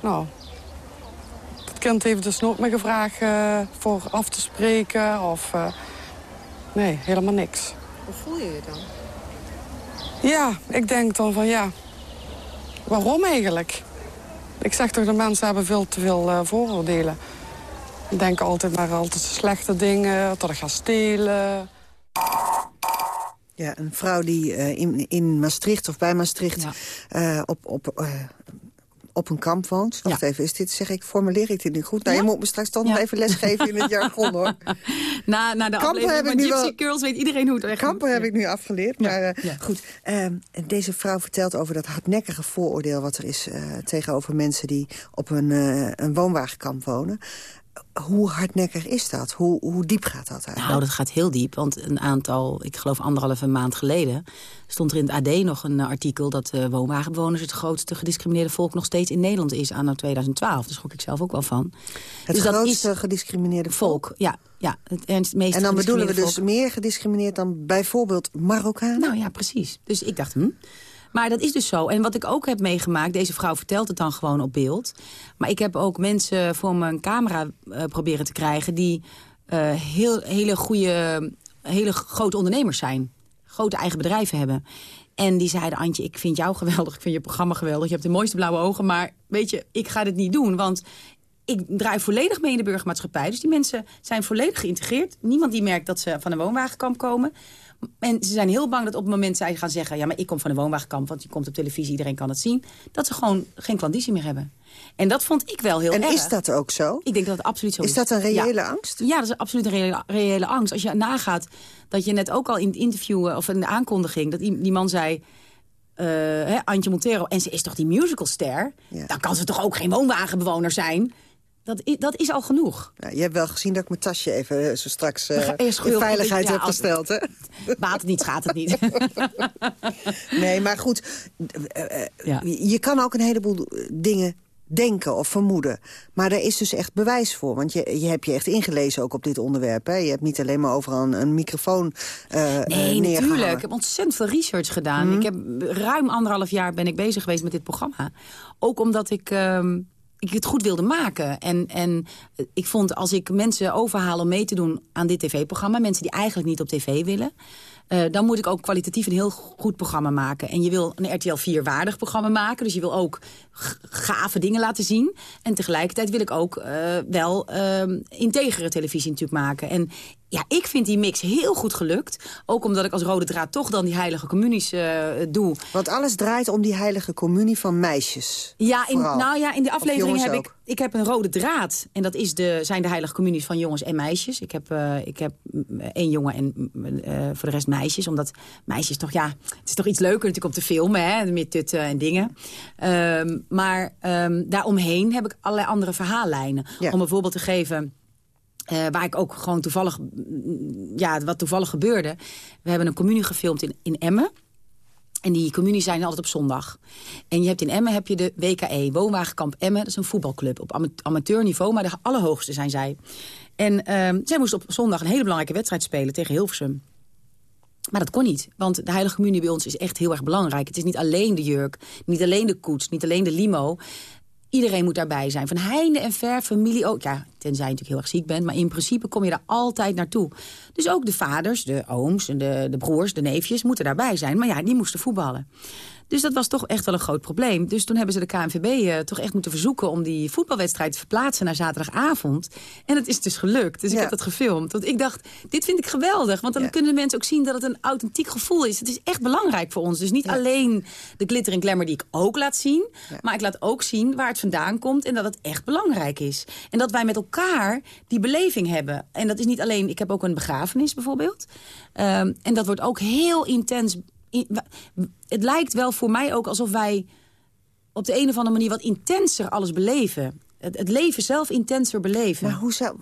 Nou, het kind heeft dus nooit meer gevraagd uh, voor af te spreken of... Uh, nee, helemaal niks. Hoe voel je je dan? Ja, ik denk dan van ja, waarom eigenlijk? Ik zeg toch, de mensen hebben veel te veel uh, vooroordelen. Denken altijd maar altijd slechte dingen, dat ik ga stelen. Ja, een vrouw die uh, in, in Maastricht of bij Maastricht ja. uh, op, op uh, op een kamp woont. Wacht even, is dit, zeg ik, formuleer ik dit nu goed? Nou, je moet me straks toch nog even lesgeven in het jargon, hoor. Na, na de Kampen heb aflevering ik van Gypsy wel- Girls weet iedereen hoe het echt Kampen heb ik nu afgeleerd. Maar eh, goed, ehm, deze vrouw vertelt over dat hardnekkige vooroordeel... wat er is eh, tegenover mensen die op een, eh, een woonwagenkamp wonen. Hoe hardnekkig is dat? Hoe, hoe diep gaat dat eigenlijk? Nou, dat gaat heel diep. Want een aantal, ik geloof anderhalve maand geleden... stond er in het AD nog een eh, artikel... dat eh, woonwagenbewoners het grootste gediscrimineerde volk... nog steeds in Nederland is, anno 2012. Daar schrok ik zelf ook wel van. het dus dat grootste gediscrimineerde volk. Ja, ja, het meest En dan bedoelen we dus gediscrimineerde meer gediscrimineerd dan bijvoorbeeld Marokkanen? Nou ja, precies. Dus ik dacht, hm. Maar dat is dus zo. En wat ik ook heb meegemaakt, deze vrouw vertelt het dan gewoon op beeld. Maar ik heb ook mensen voor mijn camera eh, proberen te krijgen... die eh, heel, hele goede, hele grote ondernemers zijn. Grote eigen bedrijven hebben. En die zeiden, Antje, ik vind jou geweldig, ik vind je programma geweldig. Je hebt de mooiste blauwe ogen, maar weet je, ik ga dit niet doen. Want ik draai volledig mee in de burgermaatschappij. Dus die mensen zijn volledig geïntegreerd. Niemand die merkt dat ze van een woonwagenkamp komen. En ze zijn heel bang dat op het moment zij gaan zeggen... ja, maar ik kom van een woonwagenkamp, want je komt op televisie, iedereen kan het zien... dat ze gewoon geen klanditie meer hebben. En dat vond ik wel heel En erg. is dat ook zo? Ik denk dat het absoluut zo is. Is dat een reële Ja. angst? Ja, dat is absoluut een reële, reële angst. Als je nagaat dat je net ook al in het interview eh, of in de aankondiging... dat die, die man zei, hè, Antje Montero, en ze is toch die musicalster? Dan kan ze toch ook geen woonwagenbewoner zijn? Dat is, dat is al genoeg. Ja, je hebt wel gezien dat ik mijn tasje even eh, zo straks eerst in veiligheid ja, heb gesteld. Hè? Baat het niet, schaadt het niet. Nee, maar goed, eh, je kan ook een heleboel dingen denken of vermoeden. Maar er is dus echt bewijs voor. Want je, je hebt je echt ingelezen ook op dit onderwerp. Hè? Je hebt niet alleen maar overal een, een microfoon eh Nee, natuurlijk. Ik heb ontzettend veel research gedaan. Mhm. Ik heb ruim anderhalf jaar ben ik bezig geweest met dit programma. Ook omdat ik, ehm, ik het goed wilde maken. En, en ik vond als ik mensen overhaal om mee te doen aan dit tv-programma... mensen die eigenlijk niet op tv willen... eh, dan moet ik ook kwalitatief een heel goed programma maken. En je wil een RTL 4-waardig programma maken. Dus je wil ook gave dingen laten zien. En tegelijkertijd wil ik ook eh, wel ehm integere televisie natuurlijk maken. En ja, ik vind die mix heel goed gelukt. Ook omdat ik als rode draad toch dan die heilige communies eh, doe. Want alles draait om die heilige communie van meisjes. Ja, in, nou ja, in de aflevering heb ook. ik, ik heb een rode draad. En dat is de, zijn de heilige communies van jongens en meisjes. Ik heb, eh, ik heb mm, één jongen en mm, voor de rest meisjes. Omdat meisjes toch, ja, het is toch iets leuker natuurlijk om te filmen. Hè, met tutten en dingen. Ehm, maar ehm, daaromheen heb ik allerlei andere verhaallijnen. Om een voorbeeld te geven... Eh, waar ik ook gewoon toevallig, mm, ja, wat toevallig gebeurde. We hebben een communie gefilmd in, in Emmen. En die communies zijn altijd op zondag. En je hebt in Emmen heb je de WKE, Woonwagenkamp Emmen. Dat is een voetbalclub op ama- amateurniveau, maar de allerhoogste zijn zij. En ehm, zij moesten op zondag een hele belangrijke wedstrijd spelen tegen Hilversum. Maar dat kon niet, want de heilige communie bij ons is echt heel erg belangrijk. Het is niet alleen de jurk, niet alleen de koets, niet alleen de limo. Iedereen moet daarbij zijn. Van heinde en ver, familie ook. Ja, tenzij je natuurlijk heel erg ziek bent. Maar in principe kom je daar altijd naartoe. Dus ook de vaders, de ooms, en de, de broers, de neefjes moeten daarbij zijn. Maar ja, die moesten voetballen. Dus dat was toch echt wel een groot probleem. Dus toen hebben ze de KNVB eh, toch echt moeten verzoeken... om die voetbalwedstrijd te verplaatsen naar zaterdagavond. En het is dus gelukt. Dus ik heb dat gefilmd. Want ik dacht, dit vind ik geweldig. Want dan kunnen de mensen ook zien dat het een authentiek gevoel is. Het is echt belangrijk voor ons. Dus niet alleen de glitter en glamour die ik ook laat zien... maar ik laat ook zien waar het vandaan komt... en dat het echt belangrijk is. En dat wij met elkaar die beleving hebben. En dat is niet alleen... Ik heb ook een begrafenis bijvoorbeeld. Ehm, en dat wordt ook heel intens... het lijkt wel voor mij ook alsof wij op de een of andere manier wat intenser alles beleven. Het, het leven zelf intenser beleven. Maar hoe zou,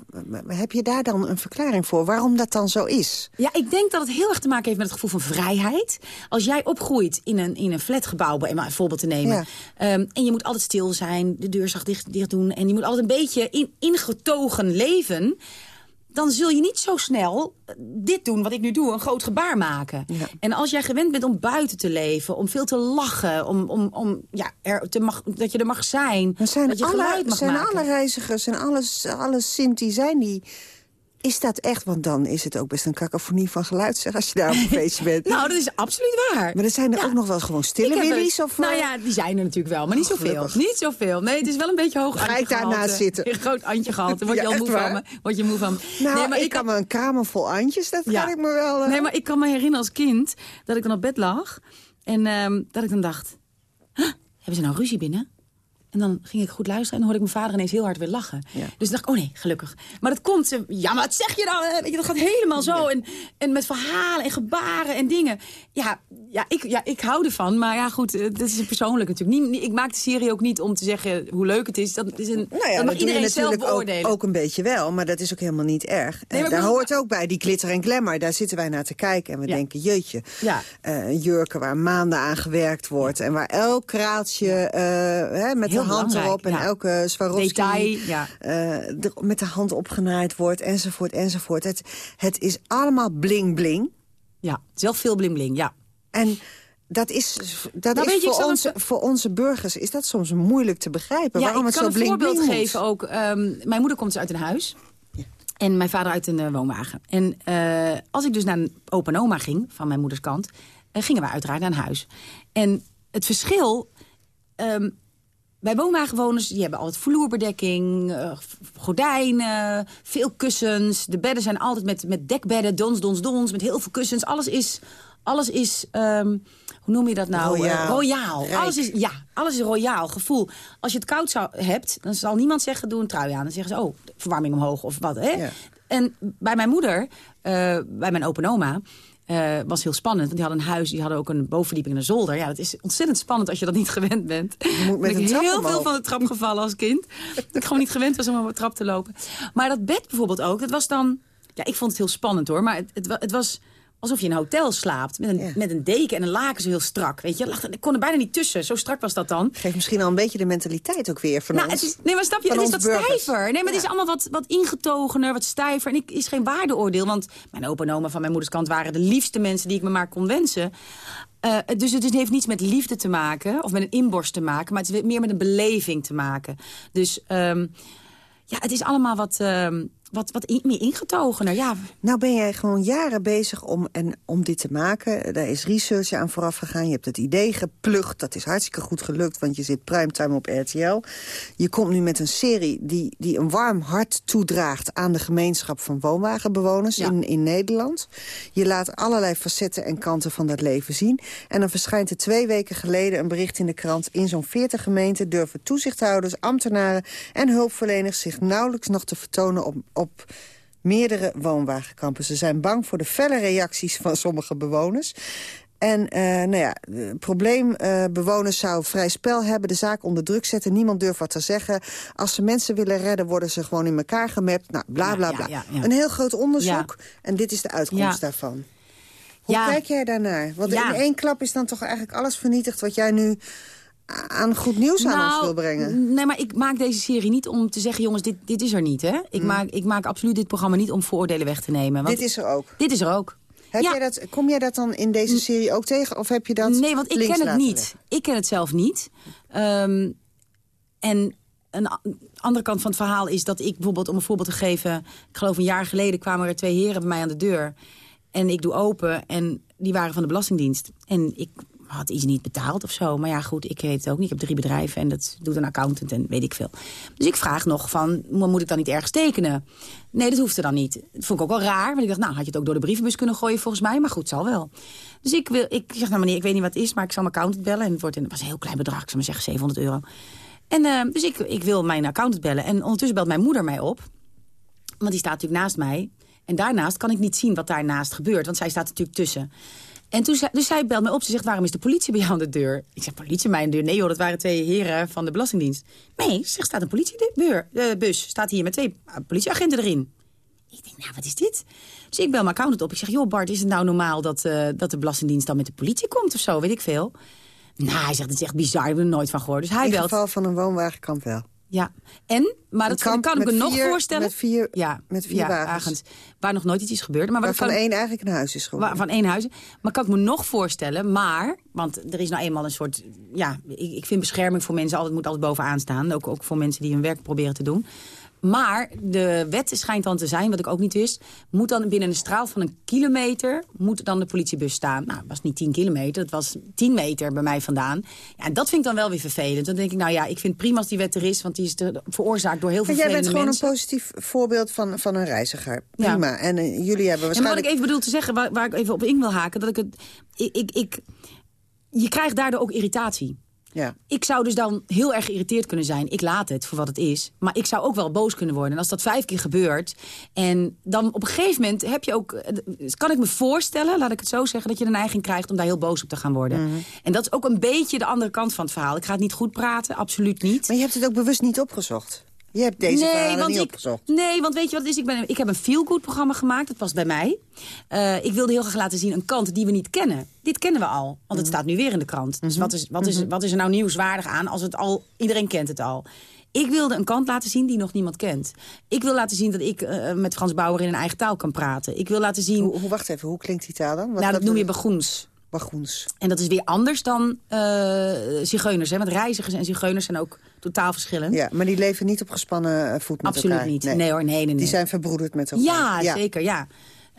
heb je daar dan een verklaring voor? Waarom dat dan zo is? Ja, ik denk dat het heel erg te maken heeft met het gevoel van vrijheid. Als jij opgroeit in een, in een flatgebouw, om een voorbeeld te nemen... Ja. ehm, en je moet altijd stil zijn, de deur zacht dicht, dicht doen... en je moet altijd een beetje in, ingetogen leven... dan zul je niet zo snel eh, dit doen wat ik nu doe, een groot gebaar maken. En als jij gewend bent om buiten te leven, om veel te lachen... om, om, om ja, er te mag, dat je er mag zijn, zijn dat je alle, geluid mag zijn maken. alle reizigers en alles, alle Sinti zijn die... Is dat echt? Want dan is het ook best een cacophonie van geluid, zeg, als je daar op een feestje bent. Nou, dat is absoluut waar. Maar er zijn er ook nog wel gewoon stille willies? Of, nou eh, ja, die zijn er natuurlijk wel, maar niet zoveel. gelukkig. Niet zoveel. Nee, het is wel een beetje hoog Ga ik daarnaast Antje-gehalte. zitten? Een groot Antje gehalte. Word je Ja, al moe van me? Word je moe van me? Nou, nee, maar ik kan me een kamer vol Antjes, dat kan ik me wel... eh, Nee, maar ik kan me herinneren als kind dat ik dan op bed lag. En ehm, dat ik dan dacht, "Huh, hebben ze nou ruzie binnen? En dan ging ik goed luisteren en dan hoorde ik mijn vader ineens heel hard weer lachen. Dus dacht ik, oh nee, gelukkig. Maar dat komt, eh, ja, maar wat zeg je dan? Weet je, dat gaat helemaal zo. En, en met verhalen en gebaren en dingen. Ja, ja, ik, ja, ik hou ervan. Maar ja, goed, eh, dat is persoonlijk natuurlijk. Niet, ik maak de serie ook niet om te zeggen hoe leuk het is. Dat, is een, Nou ja, dat mag dat iedereen zelf natuurlijk ook, beoordelen. ook een beetje wel, maar dat is ook helemaal niet erg. ik daar bedoel- hoort ook bij, die glitter en glamour. Daar zitten wij naar te kijken en we denken, jeutje. Ja. eh, jurken waar maanden aan gewerkt wordt... en waar elk kraaltje eh, hè, met Heel hand erop... en ja. elke Swarovski Detail, ja. er met de hand opgenaaid wordt, enzovoort, enzovoort. Het, het is allemaal bling-bling. Ja, het is wel veel bling-bling, ja. En dat is, dat Nou, is weet je, ik voor, onze, voor onze burgers is dat soms moeilijk te begrijpen. Ja, waarom ik het kan zo een voorbeeld moet. geven ook. Ehm, mijn moeder komt dus uit een huis. En mijn vader uit een eh, woonwagen. En eh, als ik dus naar een opa en oma ging, van mijn moeders kant... gingen we uiteraard naar een huis. En het verschil... ehm, bij woonwagenwoners, die hebben altijd vloerbedekking, eh, gordijnen, veel kussens. De bedden zijn altijd met, met dekbedden, dons, dons, dons, met heel veel kussens. Alles is, alles is ehm, hoe noem je dat nou? Royaal. Royaal. Rijk. Alles is, ja, alles is royaal. Gevoel. Als je het koud zou, hebt, dan zal niemand zeggen, doe een trui aan. Dan zeggen ze, oh, verwarming omhoog of wat. Hè? En bij mijn moeder, eh, bij mijn opa en oma... eh, was heel spannend. Want die hadden een huis, die hadden ook een bovenverdieping en een zolder. Ja, dat is ontzettend spannend als je dat niet gewend bent. moet met ben ik heel omhoog. veel van de trap gevallen als kind. dat ik gewoon niet gewend was om op een trap te lopen. Maar dat bed bijvoorbeeld ook, dat was dan... Ja, ik vond het heel spannend hoor, maar het, het was alsof je in een hotel slaapt. Met een, met een deken en een laken zo heel strak. Weet je, ik kon er bijna niet tussen. Zo strak was dat dan. Geeft misschien al een beetje de mentaliteit ook weer van Nou, ons. het is, nee, maar snap je, het is wat burgers. stijver. Nee, maar het is allemaal wat, wat ingetogener, wat stijver. En ik is geen waardeoordeel, want mijn opa en oma van mijn moeders kant... waren de liefste mensen die ik me maar kon wensen. Eh, dus het heeft niets met liefde te maken, of met een inborst te maken... maar het is meer met een beleving te maken. Dus ehm, ja, het is allemaal wat, ehm, wat, wat in- meer ingetogener. Ja, Nou ben jij gewoon jaren bezig om, en, om dit te maken. Daar is research aan vooraf gegaan. Je hebt het idee geplucht. Dat is hartstikke goed gelukt, want je zit primetime op RTL. Je komt nu met een serie die, die een warm hart toedraagt... aan de gemeenschap van woonwagenbewoners in, in Nederland. Je laat allerlei facetten en kanten van dat leven zien. En dan verschijnt er twee weken geleden een bericht in de krant... in zo'n 40 gemeenten durven toezichthouders, ambtenaren en hulpverleners... zich nauwelijks nog te vertonen op, op meerdere woonwagenkampen. Ze zijn bang voor de felle reacties van sommige bewoners. En eh, nou ja, probleembewoners zouden vrij spel hebben, de zaak onder druk zetten. Niemand durft wat te zeggen. Als ze mensen willen redden, worden ze gewoon in elkaar gemapt. Nou, bla bla bla. ja, ja. Een heel groot onderzoek. En dit is de uitkomst daarvan. Hoe kijk jij daarnaar? Want Ja. in één klap is dan toch eigenlijk alles vernietigd... wat jij nu aan goed nieuws aan ons Nou, wil brengen. Nee, maar ik maak deze serie niet om te zeggen... jongens, dit, dit is er niet, hè? Ik, maak, ik maak absoluut dit programma niet om vooroordelen weg te nemen. Want dit is er ook. Dit is er ook. Heb Ja. jij dat, kom jij dat dan in deze serie ook tegen? Of heb je dat Nee, want ik ken het niet. Ik ken het zelf niet. Ehm, en een andere kant van het verhaal is dat ik bijvoorbeeld, om een voorbeeld te geven... ik geloof een jaar geleden kwamen er twee heren bij mij aan de deur. En ik doe open en die waren van de Belastingdienst. En ik had iets niet betaald of zo. Maar ja, goed, ik weet het ook niet. Ik heb drie bedrijven en dat doet een accountant en weet ik veel. Dus ik vraag nog van, mo- moet ik dan niet ergens tekenen? Nee, dat hoefde dan niet. Dat vond ik ook wel raar. Want ik dacht, nou, had je het ook door de brievenbus kunnen gooien volgens mij. Maar goed, zal wel. Dus ik, wil, ik zeg, nou meneer, ik weet niet wat het is, maar ik zal mijn accountant bellen. En het, wordt het was een heel klein bedrag, ik zal maar zeggen 700 euro. En eh, dus ik, ik wil mijn accountant bellen. En ondertussen belt mijn moeder mij op. Want die staat natuurlijk naast mij. En daarnaast kan ik niet zien wat daarnaast gebeurt. Want zij staat natuurlijk tussen. En toen zei, dus zij belt mij op. Ze zegt, waarom is de politie bij jou aan de deur? Ik zeg, politie bij mijn deur? Nee joh, dat waren twee heren van de Belastingdienst. Nee, ze zegt, staat een politiebus. staat hier met twee eh, politieagenten erin. Ik denk, nou, wat is dit? Dus ik bel mijn accountant op. Ik zeg, joh Bart, is het nou normaal dat, eh, dat de Belastingdienst dan met de politie komt of zo? Weet ik veel. Nou, hij zegt, het is echt bizar. Ik heb er nooit van gehoord. Dus hij In belt. geval van een woonwagenkamp wel. Ja, en, maar dat kan ik me nog vier- voorstellen. met vier- ja, met vier ja, wagens. Waar nog nooit iets is gebeurd. Maar wat Waarvan kan, één eigenlijk een huis is geworden. Waar- van één huis. Maar kan ik me nog voorstellen, maar... Want er is nou eenmaal een soort... Ja, ik, ik vind bescherming voor mensen altijd, moet altijd bovenaan staan. Ook, ook voor mensen die hun werk proberen te doen. Maar de wet schijnt dan te zijn, wat ik ook niet wist... moet dan binnen een straal van een kilometer... moet dan de politiebus staan. Nou, het was niet 10 kilometer, het was 10 meter bij mij vandaan. Ja, en dat vind ik dan wel weer vervelend. Dan denk ik, nou ja, ik vind prima als die wet er is... want die is veroorzaakt door heel veel Maar jij bent gewoon mensen. een positief voorbeeld van, van een reiziger. Ja. Prima. En eh, jullie hebben En wat waarschijnlijk... ik even bedoel te zeggen, waar, waar ik even op in wil haken... dat ik het... Ik, ik, ik, je krijgt daardoor ook irritatie. Ja. Ik zou dus dan heel erg geïrriteerd kunnen zijn. Ik laat het voor wat het is. Maar ik zou ook wel boos kunnen worden. En als dat vijf keer gebeurt... en dan op een gegeven moment heb je ook... eh, kan ik me voorstellen, laat ik het zo zeggen... dat je de neiging krijgt om daar heel boos op te gaan worden. Mhm. En dat is ook een beetje de andere kant van het verhaal. Ik ga het niet goed praten, absoluut niet. Maar je hebt het ook bewust niet opgezocht. Je hebt deze verhalen niet ik, opgezocht. Nee, want weet je wat het is? Ik, ben, ik heb een feel-good programma gemaakt. Dat past bij mij. Eh, ik wilde heel graag laten zien een kant die we niet kennen. Dit kennen we al, want Mhm. het staat nu weer in de krant. Dus wat is, wat, is, wat is er nou nieuwswaardig aan als het al... Iedereen kent het al. Ik wilde een kant laten zien die nog niemand kent. Ik wil laten zien dat ik eh, met Frans Bauer in een eigen taal kan praten. Ik wil laten zien... Hoe, hoe- wacht even, hoe klinkt die taal dan? Wat- nou, dat noem je bagoens. Bagoens. En dat is weer anders dan eh zigeuners. Hè? Want reizigers en zigeuners zijn ook totaal verschillend. Ja, maar die leven niet op gespannen eh, voet met Absoluut elkaar. niet. Nee. hoor, nee, nee, nee. Die zijn verbroederd met elkaar. Ja, zeker, ja.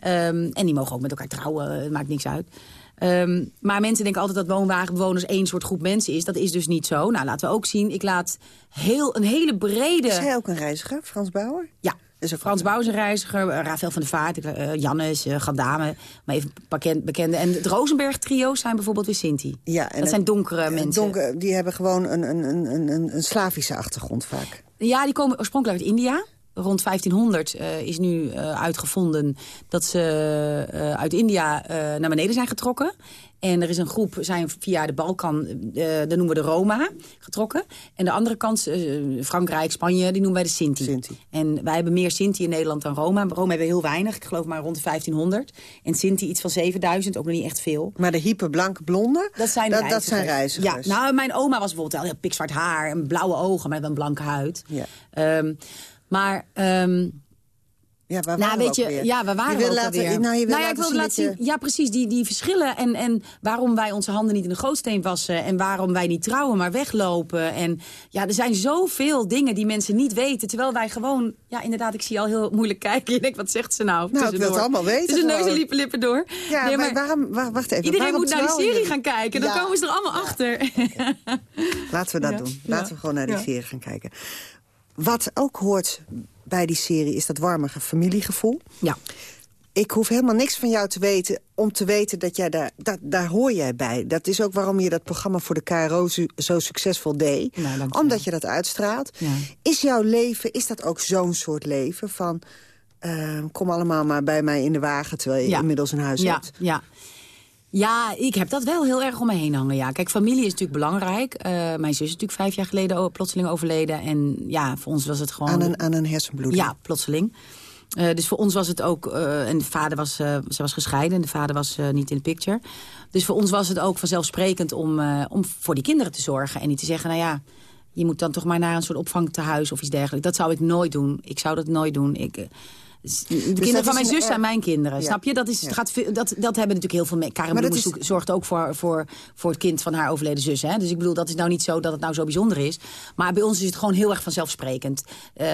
Ehm, en die mogen ook met elkaar trouwen, het maakt niks uit. Ehm, maar mensen denken altijd dat woonwagenbewoners één soort groep mensen is. Dat is dus niet zo. Nou, laten we ook zien. Ik laat heel, een hele brede... Is hij ook een reiziger, Frans Bauer? Ja. Is ook Frans Bouw is een reiziger, eh, Rafael van der Vaart, eh, Jannes, uh, Gadame, maar even bekend, bekende. En het Rosenberg-trio's zijn bijvoorbeeld weer Sinti. Ja, en dat zijn donkere en mensen. donker- die hebben gewoon een, een, een, een, een, een Slavische achtergrond vaak. Ja, die komen oorspronkelijk uit India. Rond 1500 eh, is nu eh, uitgevonden dat ze eh, uit India eh, naar beneden zijn getrokken. En er is een groep, zijn via de Balkan, eh dat noemen we de Roma, getrokken. En de andere kant, eh, Frankrijk, Spanje, die noemen wij de Sinti. En wij hebben meer Sinti in Nederland dan Roma. Roma hebben we heel weinig, ik geloof maar rond de 1500. En Sinti iets van 7000, ook nog niet echt veel. Maar de hyperblanke blonde, dat zijn dat, reizigers. dat zijn reizigers. Ja, nou, mijn oma was bijvoorbeeld wel heel pikzwart haar en blauwe ogen, maar wel een blanke huid. Ja. Ehm, maar... ehm, Ja, waar nou, waren we weet ook je, weer? ja, waar waren Je we laten- nou, je ja, ik laten wilde zien laten zien, ja, precies, die, die verschillen en, en waarom wij onze handen niet in de gootsteen wassen en waarom wij niet trouwen, maar weglopen. En ja, er zijn zoveel dingen die mensen niet weten, terwijl wij gewoon, ja, inderdaad, ik zie je al heel moeilijk kijken. Denkt, wat zegt ze nou? Nou, ik wil het allemaal weten Tussen neus en gewoon. lippen, door. Ja, Nee, maar waarom, wa- wacht even. Iedereen moet naar die serie gaan kijken, dan Ja, komen ze er allemaal achter. Laten we dat doen. Laten we gewoon naar die serie gaan kijken. Wat ook hoort bij die serie is dat warmige familiegevoel. Ja. Ik hoef helemaal niks van jou te weten om te weten dat jij daar, dat, daar hoor jij bij. Dat is ook waarom je dat programma voor de KRO zo, succesvol deed. Nou, omdat je dat uitstraalt. Ja. Is jouw leven, is dat ook zo'n soort leven van... eh, kom allemaal maar bij mij in de wagen terwijl je Ja. inmiddels een huis ja, hebt? Ja. Ja, ik heb dat wel heel erg om me heen hangen. Ja. Kijk, familie is natuurlijk belangrijk. Eh, mijn zus is natuurlijk vijf jaar geleden plotseling overleden. En ja, voor ons was het gewoon... Aan een, aan een hersenbloeding? Ja, plotseling. Eh, dus voor ons was het ook... eh, en de vader was, ze was gescheiden en de vader was niet in de picture. Dus voor ons was het ook vanzelfsprekend om, om voor die kinderen te zorgen. En niet te zeggen, nou ja, je moet dan toch maar naar een soort opvangtehuis of iets dergelijks. Dat zou ik nooit doen. Ik zou dat nooit doen. Ik... eh, de kinderen Dus van mijn zus erg- zijn mijn kinderen, Ja. snap je? Dat, is, Ja. gaat, dat, dat hebben natuurlijk heel veel... mee. Karen Bloemen is- zorgt ook voor, voor, voor het kind van haar overleden zus. Hè? Dus ik bedoel, dat is nou niet zo dat het nou zo bijzonder is. Maar bij ons is het gewoon heel erg vanzelfsprekend. Eh,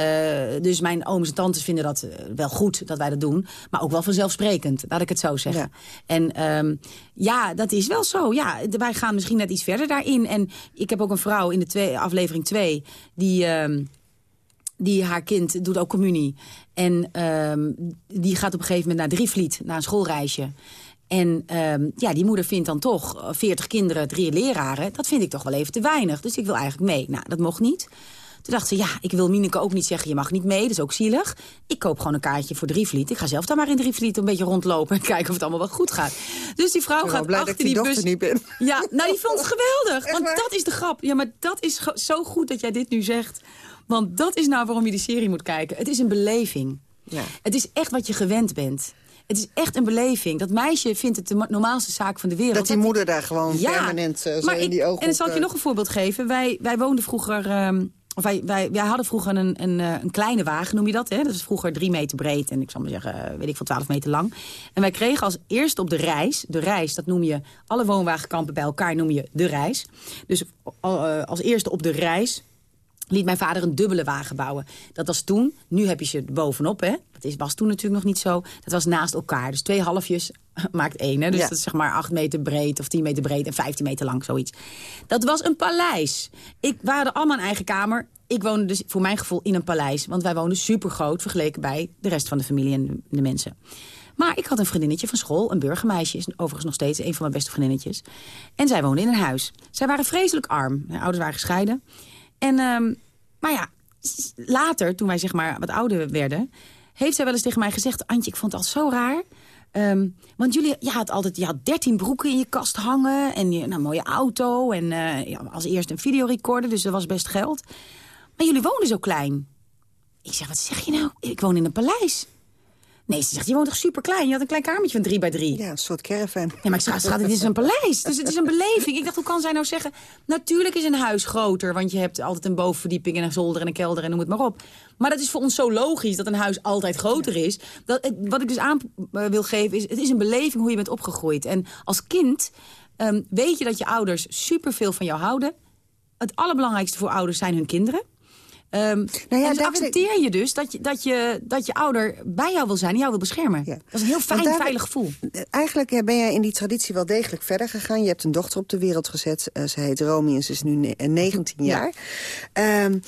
dus mijn ooms en tantes vinden dat eh, wel goed dat wij dat doen. Maar ook wel vanzelfsprekend, laat ik het zo zeggen. En ehm, ja, dat is wel zo. Ja, wij gaan misschien net iets verder daarin. En ik heb ook een vrouw in de twee, aflevering 2... die... ehm, die haar kind doet ook communie. En ehm, die gaat op een gegeven moment naar Drievliet, naar een schoolreisje. En ehm, ja, die moeder vindt dan toch 40 kinderen, drie leraren. Dat vind ik toch wel even te weinig. Dus ik wil eigenlijk mee. Nou, dat mocht niet. Toen dacht ze, ja, ik wil Mineke ook niet zeggen... je mag niet mee, dat is ook zielig. Ik koop gewoon een kaartje voor Drievliet. Ik ga zelf dan maar in Drievliet een beetje rondlopen... en kijken of het allemaal wel goed gaat. Dus die vrouw gaat blij dat achter ik die die bus... niet ben. Ja, nou, die vond het geweldig. Want dat is de grap. Ja, maar dat is zo goed dat jij dit nu zegt. Want dat is nou waarom je die serie moet kijken. Het is een beleving. Ja. Het is echt wat je gewend bent. Het is echt een beleving. Dat meisje vindt het de normaalste zaak van de wereld. Dat die moeder daar gewoon Ja, permanent eh, zo maar in ik- die ogen... En dan zal ik je nog een voorbeeld geven. Wij, wij woonden vroeger... ehm, of wij, wij, wij hadden vroeger een, een, eh, een kleine wagen, noem je dat. Hè? Dat is vroeger drie meter breed en ik zal maar zeggen, eh, weet ik veel, twaalf meter lang. En wij kregen als eerste op de reis, de reis, dat noem je, alle woonwagenkampen bij elkaar noem je de reis. Dus eh, als eerste op de reis liet mijn vader een dubbele wagen bouwen. Dat was toen, nu heb je ze bovenop, hè. Dat is, was toen natuurlijk nog niet zo. Dat was naast elkaar. Dus twee halfjes maakt één, hè. Dus Ja. dat is zeg maar acht meter breed of tien meter breed en 15 meter lang, zoiets. Dat was een paleis. Ik, we hadden allemaal een eigen kamer. Ik woonde dus voor mijn gevoel in een paleis. Want wij woonden super groot vergeleken bij de rest van de familie en de, de mensen. Maar ik had een vriendinnetje van school, een burgermeisje... is overigens nog steeds een van mijn beste vriendinnetjes. En zij woonde in een huis. Zij waren vreselijk arm. Mijn ouders waren gescheiden. En, ehm, maar ja, later, toen wij zeg maar wat ouder werden... heeft zij wel eens tegen mij gezegd... Antje, ik vond het al zo raar... Ehm, want jullie, je had altijd je had 13 broeken in je kast hangen. En je, nou, een mooie auto. En eh, ja, als eerste een videorecorder, dus dat was best geld. Maar jullie woonden zo klein. Ik zeg, wat zeg je nou? Ik woon in een paleis. Nee, ze zegt, je woont toch super klein? Je had een klein kamertje van drie bij drie. Ja, een soort caravan. Ja, maar ik zeg, schat, dit is een paleis. Dus het is een beleving. Ik dacht, hoe kan zij nou zeggen... Natuurlijk is een huis groter, want je hebt altijd een bovenverdieping... en een zolder en een kelder en noem het maar op. Maar dat is voor ons zo logisch dat een huis altijd groter is. Dat, het- wat ik dus aan eh, wil geven is... het is een beleving hoe je bent opgegroeid. En als kind ehm, weet je dat je ouders superveel van jou houden. Het allerbelangrijkste voor ouders zijn hun kinderen. Ehm en dus daar wil ik- accepteer je dus dat je, dat, je, dat je ouder bij jou wil zijn en jou wil beschermen. Dat is een heel fijn, daar- veilig gevoel. Eigenlijk eh, ben jij in die traditie wel degelijk verder gegaan. Je hebt een dochter op de wereld gezet. Eh, ze heet Romy en ze is nu ne- eh, 19 jaar. Ehm,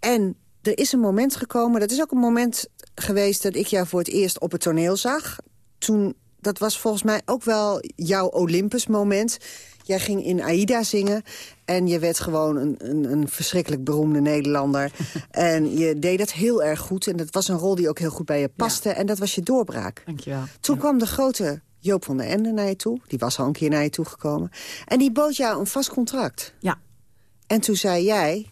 en er is een moment gekomen, dat is ook een moment geweest... dat ik jou voor het eerst op het toneel zag. Toen, dat was volgens mij ook wel jouw Olympus-moment. Jij ging in Aida zingen en je werd gewoon een, een, een verschrikkelijk beroemde Nederlander. en je deed dat heel erg goed. En dat was een rol die ook heel goed bij je paste. En dat was je doorbraak. Dankjewel. Toen kwam de grote Joop van der Ende naar je toe. Die was al een keer naar je toe gekomen. En die bood jou een vast contract. Ja. En toen zei jij...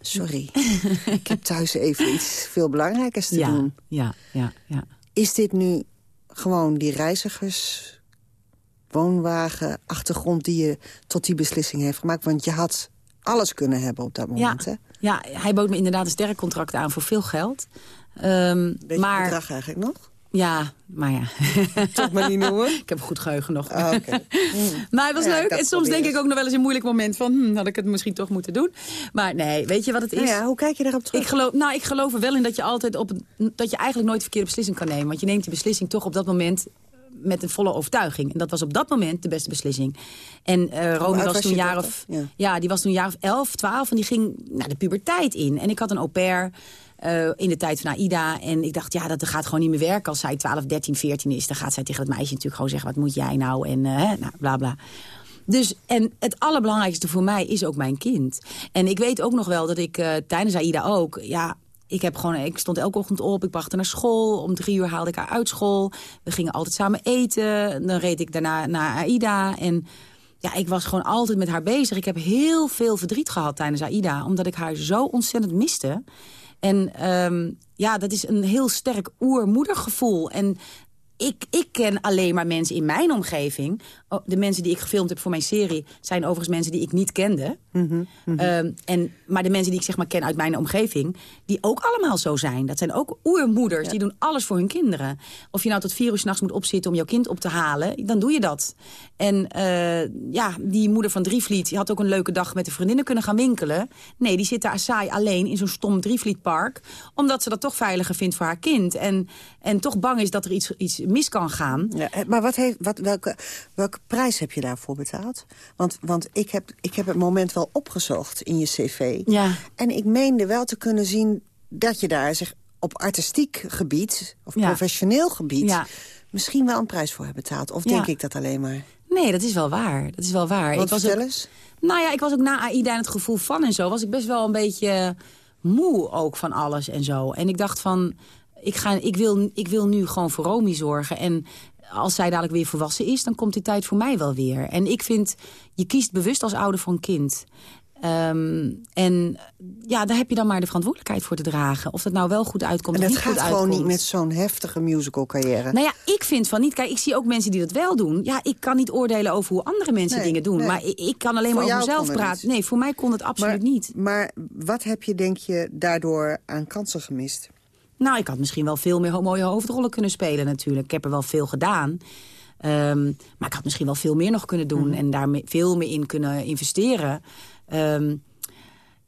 Sorry, ik heb thuis even iets veel belangrijkers te Ja, doen. ja, ja, ja. Is dit nu gewoon die reizigers woonwagen achtergrond die je tot die beslissing heeft gemaakt? Want je had alles kunnen hebben op dat moment, ja, hè? ja, hij bood me inderdaad een sterrencontract aan voor veel geld. Ehm, Weet je maar, bedrag eigenlijk nog? Ja, maar ja. Toch maar niet noemen? ik heb een goed geheugen nog. Oké. maar het was Ja, leuk. En soms denk ik ook nog wel eens een moeilijk moment van... Hm, had ik het misschien toch moeten doen. Maar nee, weet je wat het is? Nou ja, hoe kijk je daarop terug? Ik geloof, nou, ik geloof er wel in dat je altijd op dat je eigenlijk nooit de verkeerde beslissing kan nemen. Want je neemt die beslissing toch op dat moment met een volle overtuiging. En dat was op dat moment de beste beslissing. En Romy oud was was toen jaar of... Ja. Ja. die was toen een jaar of 11, 12 en die ging naar de puberteit in. En ik had een au pair eh, in de tijd van Aida. En ik dacht, ja, dat gaat gewoon niet meer werken als zij 12, 13, 14 is. Dan gaat zij tegen het meisje natuurlijk gewoon zeggen, wat moet jij nou? En hè, nou, bla bla. Dus, en het allerbelangrijkste voor mij is ook mijn kind. En ik weet ook nog wel dat ik tijdens Aida ook... Ja, ik, heb gewoon, ik stond elke ochtend op, ik bracht haar naar school. Om drie uur haalde ik haar uit school. We gingen altijd samen eten. Dan reed ik daarna naar Aida. En ja, ik was gewoon altijd met haar bezig. Ik heb heel veel verdriet gehad tijdens Aida. Omdat ik haar zo ontzettend miste. En ehm, ja, dat is een heel sterk oermoedergevoel. En ik, ik ken alleen maar mensen in mijn omgeving. Oh, De mensen die ik gefilmd heb voor mijn serie... zijn overigens mensen die ik niet kende. Ehm, en, maar de mensen die ik zeg maar ken uit mijn omgeving... die ook allemaal zo zijn. Dat zijn ook oermoeders. Die doen alles voor hun kinderen. Of je nou tot vier uur s'nachts moet opzitten om jouw kind op te halen... dan doe je dat. En eh, ja, die moeder van Drievliet... die had ook een leuke dag met de vriendinnen kunnen gaan winkelen. Nee, die zit daar saai alleen in zo'n stom Drievlietpark... omdat ze dat toch veiliger vindt voor haar kind. En, en toch bang is dat er iets, iets mis kan gaan. Ja, eh, maar wat heeft, wat, welke, welke prijs heb je daarvoor betaald? Want, want ik, heb, ik heb het moment wel opgezocht in je cv. Ja. En ik meende wel te kunnen zien dat je daar zich op artistiek gebied... of Ja. professioneel gebied Ja. misschien wel een prijs voor hebt betaald. Of denk ik dat alleen maar? Nee, dat is wel waar. Dat is wel waar. Want ik was ook, eens. Nou ja, ik was ook na AIDA en het gevoel van en zo... was ik best wel een beetje moe ook van alles en zo. En ik dacht van, ik, ga, ik, wil, ik wil nu gewoon voor Romy zorgen. En als zij dadelijk weer volwassen is, dan komt die tijd voor mij wel weer. En ik vind, je kiest bewust als ouder voor een kind... Ehm, en ja, daar heb je dan maar de verantwoordelijkheid voor te dragen. Of dat nou wel goed uitkomt En of dat niet goed gaat uitkomt. gewoon niet met zo'n heftige musical carrière. Nou ja, ik vind van niet. Kijk, ik zie ook mensen die dat wel doen. Ja, ik kan niet oordelen over hoe andere mensen Nee, dingen doen. nee. Maar ik, ik kan alleen Voor maar over mezelf praten. Nee, voor mij kon het absoluut maar, niet. Maar wat heb je, denk je, daardoor aan kansen gemist? Nou, ik had misschien wel veel meer mooie hoofdrollen kunnen spelen natuurlijk. Ik heb er wel veel gedaan. Ehm, maar ik had misschien wel veel meer nog kunnen doen. Mhm. En daar veel meer in kunnen investeren. Ehm,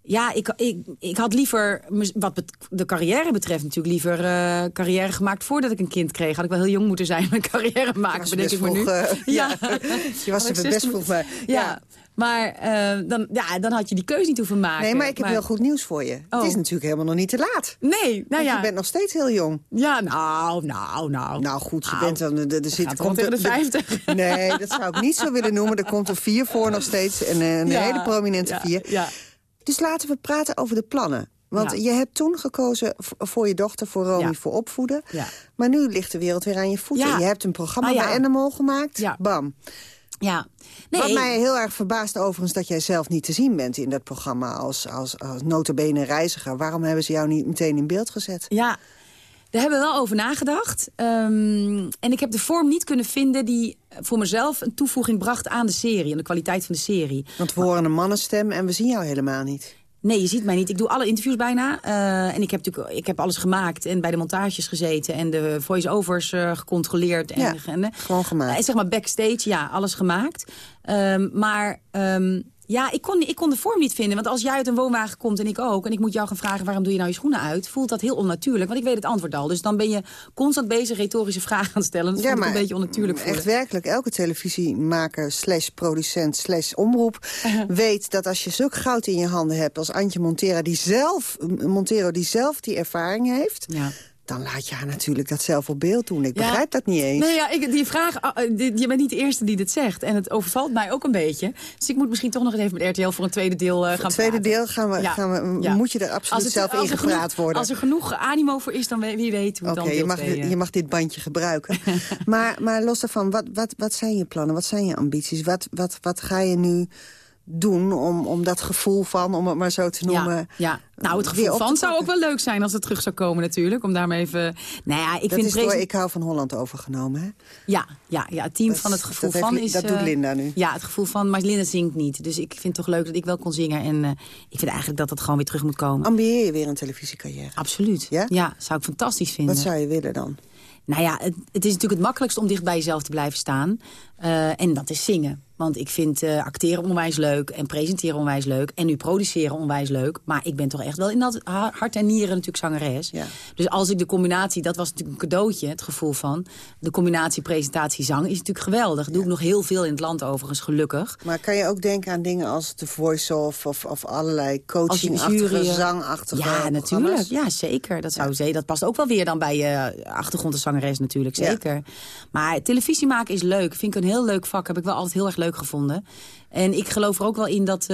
ja, ik, ik, ik had liever, wat de carrière betreft natuurlijk... liever eh, carrière gemaakt voordat ik een kind kreeg. Had ik wel heel jong moeten zijn met carrière maken, bedenk ik me nu. eh, ja. Je was er best 16 vroeg bij. Ja. Maar eh, dan, ja, dan had je die keuze niet hoeven maken. Nee, maar ik heb heel goed nieuws voor je. Oh. Het is natuurlijk helemaal nog niet te laat. Nee, nou Want ja. je bent nog steeds heel jong. Ja, nou, nou, nou. Nou goed, je Nou, bent dan... Er, er zit, gaat wel tegen de 50. Nee, dat zou ik niet zo willen noemen. Er komt er vier voor nog steeds. En eh, een Ja, hele prominente ja, vier. Ja. Dus laten we praten over de plannen. Want Ja. je hebt toen gekozen voor je dochter, voor Romy, Ja. voor opvoeden. Ja. Maar nu ligt de wereld weer aan je voeten. Ja. Je hebt een programma ja. bij Animal gemaakt. Ja. Bam. Ja. Nee, Wat mij heel erg verbaast overigens dat jij zelf niet te zien bent in dat programma als, als, als notabene reiziger. Waarom hebben ze jou niet meteen in beeld gezet? Ja, daar hebben we wel over nagedacht. Ehm, en ik heb de vorm niet kunnen vinden die voor mezelf een toevoeging bracht aan de serie. Aan de kwaliteit van de serie. Want we horen een mannenstem en we zien jou helemaal niet. Nee, je ziet mij niet. Ik doe alle interviews bijna. Eh, en ik heb natuurlijk ik heb alles gemaakt en bij de montages gezeten en de voice-overs eh, gecontroleerd. En, Ja, en, eh, gewoon gemaakt. En zeg maar backstage, ja, alles gemaakt. Ehm, maar ehm, ja, ik kon, ik kon de vorm niet vinden. Want als jij uit een woonwagen komt en ik ook... en ik moet jou gaan vragen waarom doe je nou je schoenen uit... voelt dat heel onnatuurlijk, want ik weet het antwoord al. Dus dan ben je constant bezig retorische vragen aan het stellen. Dat voelt ook een beetje onnatuurlijk voelen. Echt werkelijk, elke televisiemaker slash producent slash omroep... weet dat als je zulk goud in je handen hebt als Antje Montero... die zelf, Montero die zelf die ervaring heeft... Ja. Dan laat je haar natuurlijk dat zelf op beeld doen. Ik Ja. begrijp dat niet eens. Nee, ja, ik, die vraag, ah, eh, die- je bent niet de eerste die dit zegt. En het overvalt mij ook een beetje. Dus ik moet misschien toch nog even met RTL voor een tweede deel eh, gaan het tweede praten. deel gaan we, Ja, gaan we, moet je er absoluut het- zelf in gepraat genoeg- worden. Als er genoeg animo voor is, dan wie weet hoe Oké, dan je, mag, twee, eh. je mag dit bandje gebruiken. maar, maar los daarvan, wat, wat, wat zijn je plannen? Wat zijn je ambities? Wat, wat, wat ga je nu doen om, om dat gevoel van, om het maar zo te noemen... Ja, ja. nou het gevoel van zou ook wel leuk zijn als het terug zou komen natuurlijk. Om daarmee even... Nou ja, ik dat vind is door Ik hou van Holland overgenomen, hè? Ja, ja, ja, het team Dat van het gevoel dat heeft van is... dat doet eh, Linda nu. Ja, het gevoel van... Maar Linda zingt niet. Dus ik vind het toch leuk dat ik wel kon zingen. En eh, ik vind eigenlijk dat het gewoon weer terug moet komen. Ambieer je weer een televisiecarrière? Absoluut. Ja? Ja, zou ik fantastisch vinden. Wat zou je willen dan? Nou ja, het, het is natuurlijk het makkelijkst om dicht bij jezelf te blijven staan. Eh, en dat is zingen. Want ik vind eh, acteren onwijs leuk en presenteren onwijs leuk. En nu produceren onwijs leuk. Maar ik ben toch echt wel in dat ha- hart en nieren natuurlijk zangeres. Dus als ik de combinatie, dat was natuurlijk een cadeautje, het gevoel van. De combinatie presentatie-zang is natuurlijk geweldig. Doe ik nog heel veel in het land overigens, gelukkig. Maar kan je ook denken aan dingen als The Voice-Off... of, of allerlei coaching-achtige, eh, zangachtige Ja, natuurlijk. Ja, zeker. Dat, zou, ze- dat past ook wel weer dan bij je achtergrond als zangeres natuurlijk. Ja. Zeker. Maar televisie maken is leuk. Vind ik een heel leuk vak. Heb ik wel altijd heel erg leuk gevonden. En ik geloof er ook wel in dat...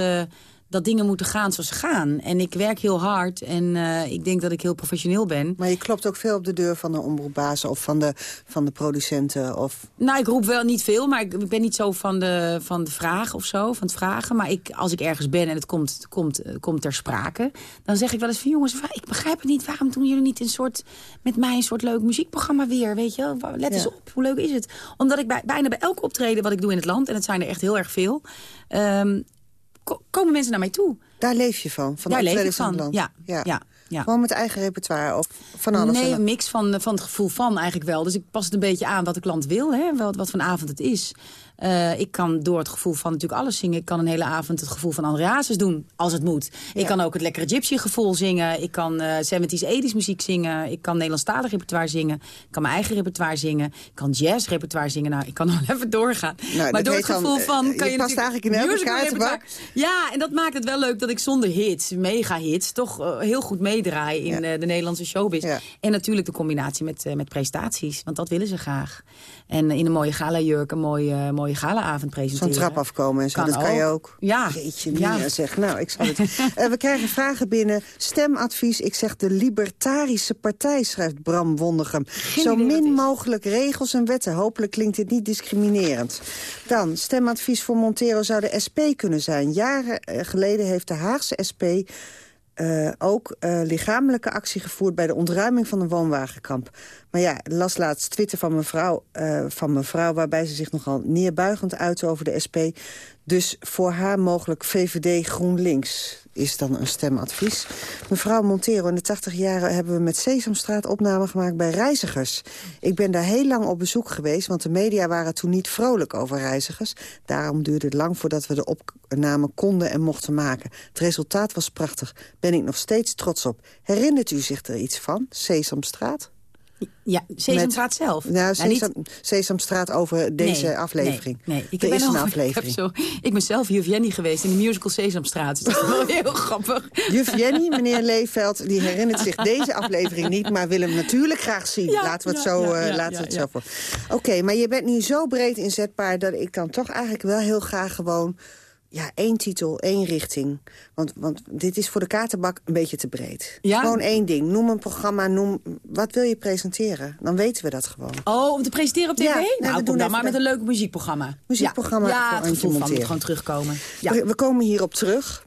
dat dingen moeten gaan zoals ze gaan. En ik werk heel hard en eh, ik denk dat ik heel professioneel ben. Maar je klopt ook veel op de deur van de omroepbazen... of van de, van de producenten? Of... Nou, ik roep wel niet veel, maar ik, ik ben niet zo van de, van de vraag of zo, van het vragen. Maar ik, als ik ergens ben en het komt, komt, eh, komt ter sprake, dan zeg ik wel eens van jongens, ik begrijp het niet. Waarom doen jullie niet een soort, met mij een soort leuk muziekprogramma weer? Weet je, let eens op, hoe leuk is het? Omdat ik bij, bijna bij elk optreden wat ik doe in het land, en het zijn er echt heel erg veel, ehm, komen mensen naar mij toe. Daar leef je van? van Daar leef ik van, land? ja. ja. ja. Gewoon met eigen repertoire of van alles? Nee, en een mix van, van het gevoel van eigenlijk wel. Dus ik pas het een beetje aan wat de klant wil, hè, wat, wat voor een avond het is. Eh, ik kan door het gevoel van natuurlijk alles zingen. Ik kan een hele avond het gevoel van Andreasus doen, als het moet. Ik kan ook het lekkere gypsy gevoel zingen. Ik kan eh 70s, 80s muziek zingen. Ik kan Nederlandstalig repertoire zingen. Ik kan mijn eigen repertoire zingen. Ik kan jazz repertoire zingen. Nou, ik kan nog even doorgaan. Nou, maar door het dan, gevoel eh, van... je kan je, past natuurlijk eigenlijk in elke kaartenbak. Ja, en dat maakt het wel leuk dat ik zonder hits, mega hits... toch eh, heel goed meedraai in de Nederlandse showbiz. En natuurlijk de combinatie met, met prestaties. Want dat willen ze graag. En in een mooie gala-jurk een mooie, mooie gala-avond presenteren. Zo'n trap afkomen en zo, Kan dat kan je ook. Ja. Jeetje, Ja. Mina, zeg. Nou, ik zal het... Eh, we krijgen vragen binnen. Stemadvies, ik zeg de Libertarische Partij, schrijft Bram Wondergem. Zo min mogelijk regels en wetten. Hopelijk klinkt dit niet discriminerend. Dan, stemadvies voor Montero zou de SP kunnen zijn. Jaren eh, geleden heeft de Haagse SP... eh, ook eh, lichamelijke actie gevoerd bij de ontruiming van een woonwagenkamp. Maar ja, las laatst Twitter van mevrouw, eh, van mevrouw... waarbij ze zich nogal neerbuigend uitte over de SP. Dus voor haar mogelijk VVD GroenLinks is dan een stemadvies. Mevrouw Montero, in de 80 jaren hebben we met Sesamstraat opname gemaakt bij reizigers. Ik ben daar heel lang op bezoek geweest, want de media waren toen niet vrolijk over reizigers. Daarom duurde het lang voordat we de opname konden en mochten maken. Het resultaat was prachtig. Ben ik nog steeds trots op. Herinnert u zich er iets van, Sesamstraat? Ja, Sesamstraat zelf. Nou, Nou, niet- Sesam, Sesamstraat over deze Nee, aflevering. Nee, nee. Ik er ben is een aflevering. Ik, heb zo, ik ben zelf juf Jenny geweest in de musical Sesamstraat. Dus dat is wel heel grappig. Juf Jenny, meneer Leefveld, die herinnert zich deze aflevering niet... maar wil hem natuurlijk graag zien. Ja, laten we het ja, zo, ja, eh, ja, laten ja, we het ja. zo voor. Oké, maar je bent nu zo breed inzetbaar... dat ik dan toch eigenlijk wel heel graag gewoon... Ja, één titel, één richting. Want, want dit is voor de kaartenbak een beetje te breed. Ja? Gewoon één ding. Noem een programma, noem... Wat wil je presenteren? Dan weten we dat gewoon. Oh, om te presenteren op tv? Ja, nee, we nou, doen dan maar met een leuk muziekprogramma. Muziekprogramma Ja, het Antje gevoel van moet gewoon terugkomen. Ja. We, we komen hierop terug.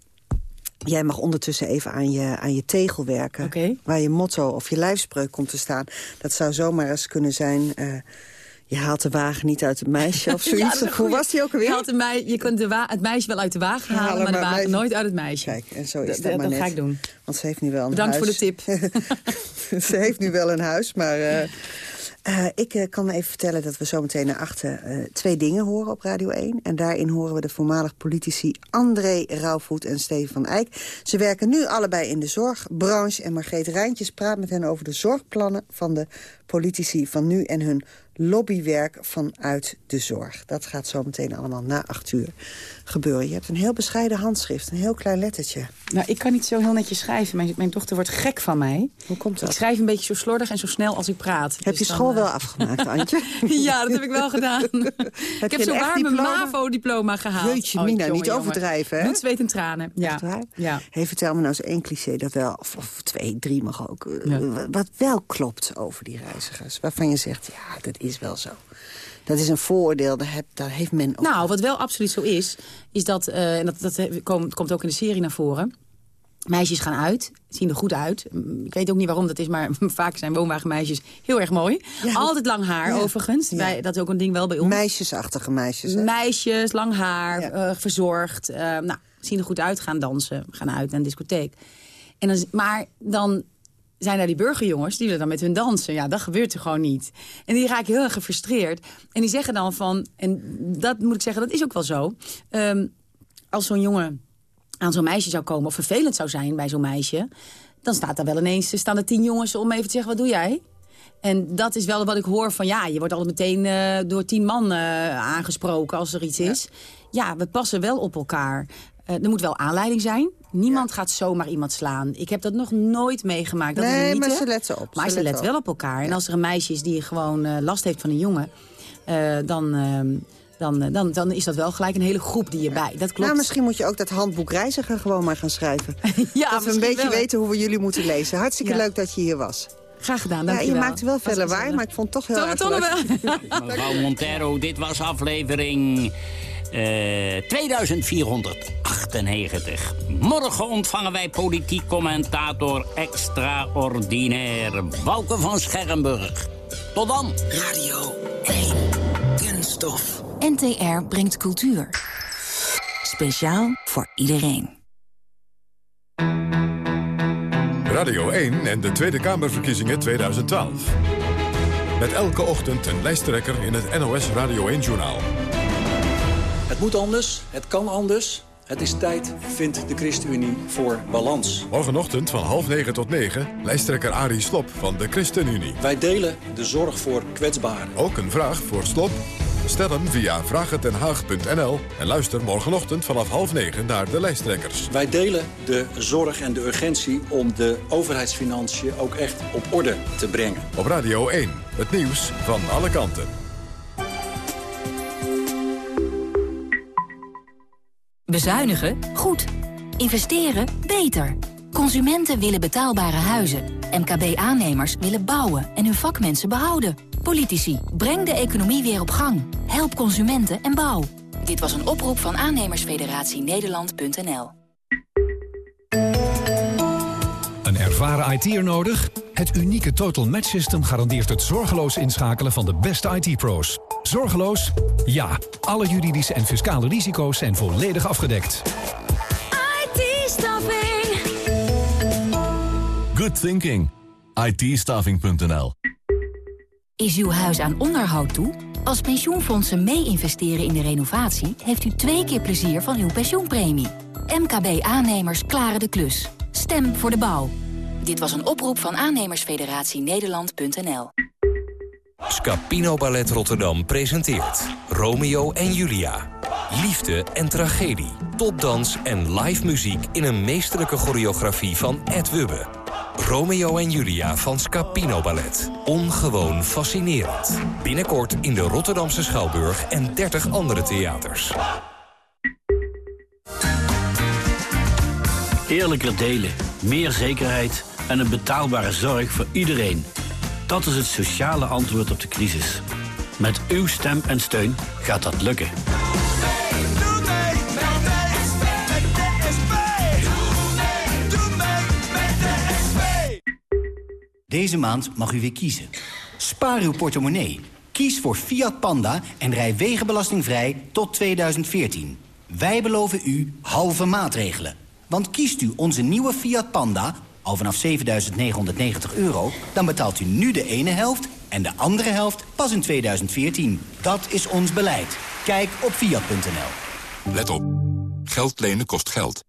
Jij mag ondertussen even aan je, aan je tegel werken. Waar je motto of je lijfspreuk komt te staan. Dat zou zomaar eens kunnen zijn... eh, je haalt de wagen niet uit het meisje of zoiets. dat Hoe was die ook alweer? Je, haalt de mei- je kunt de het meisje wel uit de wagen halen, Halen, maar de maar wagen meisje- nooit uit het meisje. Kijk, en zo is D- dat maar net. ga ik doen. Want ze heeft nu wel een Bedankt huis. voor de tip. ze heeft nu wel een huis, maar... eh, eh, ik eh, kan even vertellen dat we zometeen naar achter twee dingen horen op Radio 1. En daarin horen we de voormalig politici André Rauwvoet en Steven van Eyck. Ze werken nu allebei in de zorgbranche. En Margreet Rijntjes praat met hen over de zorgplannen van de politici van nu... en hun lobbywerk vanuit de zorg. Dat gaat zometeen allemaal na acht uur gebeuren. Je hebt een heel bescheiden handschrift, een heel klein lettertje. Nou, ik kan niet zo heel netjes schrijven. Mijn, mijn dochter wordt gek van mij. Hoe komt dat? Ik schrijf een beetje zo slordig en zo snel als ik praat. Heb je Dus dan, school eh, wel afgemaakt, Antje? ja, dat heb ik wel gedaan. ik heb je zo waar mijn diploma? MAVO-diploma gehaald. Jeetje, Oh, Mina, jongen, niet overdrijven, hè? Bloed, zweet en tranen. Ja. Ja. Hey, vertel me nou eens één cliché dat wel, of, of twee, drie mag ook, Ja. wat wel klopt over die reizigers. Waarvan je zegt, ja, dat is wel zo. Dat is een vooroordeel, daar, heb, daar heeft men ook. Nou, wat wel absoluut zo is, is dat, eh, en dat, dat komt, komt ook in de serie naar voren... Meisjes gaan uit, zien er goed uit. Mm, Ik weet ook niet waarom dat is, maar vaak zijn woonwagenmeisjes heel erg mooi. Altijd lang haar, Ja. overigens. Ja. Dat is ook een ding wel bij ons. Meisjesachtige meisjes, hè? Meisjes, lang haar, eh, verzorgd. eh, nou, zien er goed uit, gaan dansen, gaan uit naar een discotheek. En dan, maar dan zijn daar die burgerjongens, die willen dan met hun dansen. Ja, dat gebeurt er gewoon niet. En die raken heel erg gefrustreerd. En die zeggen dan van, en dat moet ik zeggen, dat is ook wel zo. Ehm, als zo'n jongen aan zo'n meisje zou komen... of vervelend zou zijn bij zo'n meisje... dan staat daar wel ineens, staan er tien jongens om even te zeggen... wat doe jij? En dat is wel wat ik hoor van... ja, je wordt altijd meteen eh, door tien man eh, aangesproken als er iets is. Ja, we passen wel op elkaar. Eh, er moet wel aanleiding zijn. Niemand gaat zomaar iemand slaan. Ik heb dat nog nooit meegemaakt. Dat Nee, maar ze letten op. Maar Ze ze, letten let wel op. elkaar. En als er een meisje is die gewoon eh, last heeft van een jongen... eh, dan, ehm, dan, dan, dan is dat wel gelijk een hele groep die je bij. Dat klopt. Nou, misschien moet je ook dat handboek reiziger gewoon maar gaan schrijven. ja, dat we een beetje wel, weten hoe we jullie moeten lezen. Hartstikke Ja. leuk dat je hier was. Graag gedaan, Ja, dank je maakte wel veel waar, maar ik vond het toch heel erg leuk. Mevrouw Montero, dit was aflevering eh 2498. Morgen ontvangen wij politiek commentator extraordinair Bouke van Scherrenburg. Tot dan. Radio 1. Kunststof. NTR brengt cultuur. Speciaal voor iedereen. Radio 1 en de Tweede Kamerverkiezingen 2012. Met elke ochtend een lijsttrekker in het NOS Radio 1-journaal. Het moet anders, het kan anders. Het is tijd, vindt de ChristenUnie, voor balans. Morgenochtend van half negen tot negen, lijsttrekker Arie Slop van de ChristenUnie. Wij delen de zorg voor kwetsbaren. Ook een vraag voor Slop? Stel hem via vragentenhaag.nl en luister morgenochtend vanaf half negen naar de lijsttrekkers. Wij delen de zorg en de urgentie om de overheidsfinanciën ook echt op orde te brengen. Op Radio 1, het nieuws van alle kanten. Bezuinigen? Goed. Investeren? Beter. Consumenten willen betaalbare huizen. MKB-aannemers willen bouwen en hun vakmensen behouden. Politici, breng de economie weer op gang. Help consumenten en bouw. Dit was een oproep van aannemersfederatie Nederland.nl. Een ervaren IT'er nodig? Het unieke Total Match System garandeert het zorgeloos inschakelen van de beste IT-pro's. Zorgeloos? Ja. Alle juridische en fiscale risico's zijn volledig afgedekt. IT-staffing. Good thinking. ITstaffing.nl Is uw huis aan onderhoud toe? Als pensioenfondsen mee investeren in de renovatie... heeft u twee keer plezier van uw pensioenpremie. MKB-aannemers klaren de klus. Stem voor de bouw. Dit was een oproep van aannemersfederatie Nederland.nl. Scapino Ballet Rotterdam presenteert Romeo en Julia. Liefde en tragedie, topdans en live muziek in een meesterlijke choreografie van Ed Wubbe. Romeo en Julia van Scapino Ballet. Ongewoon fascinerend. Binnenkort in de Rotterdamse Schouwburg en 30 andere theaters. Eerlijker delen, meer zekerheid en een betaalbare zorg voor iedereen. Dat is het sociale antwoord op de crisis. Met uw stem en steun gaat dat lukken. Deze maand mag u weer kiezen. Spaar uw portemonnee. Kies voor Fiat Panda en rij wegenbelastingvrij tot 2014. Wij beloven u halve maatregelen. Want kiest u onze nieuwe Fiat Panda, al vanaf 7.990 euro... dan betaalt u nu de ene helft en de andere helft pas in 2014. Dat is ons beleid. Kijk op Fiat.nl. Let op. Geld lenen kost geld.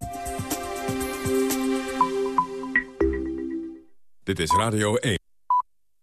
Dit is Radio 1.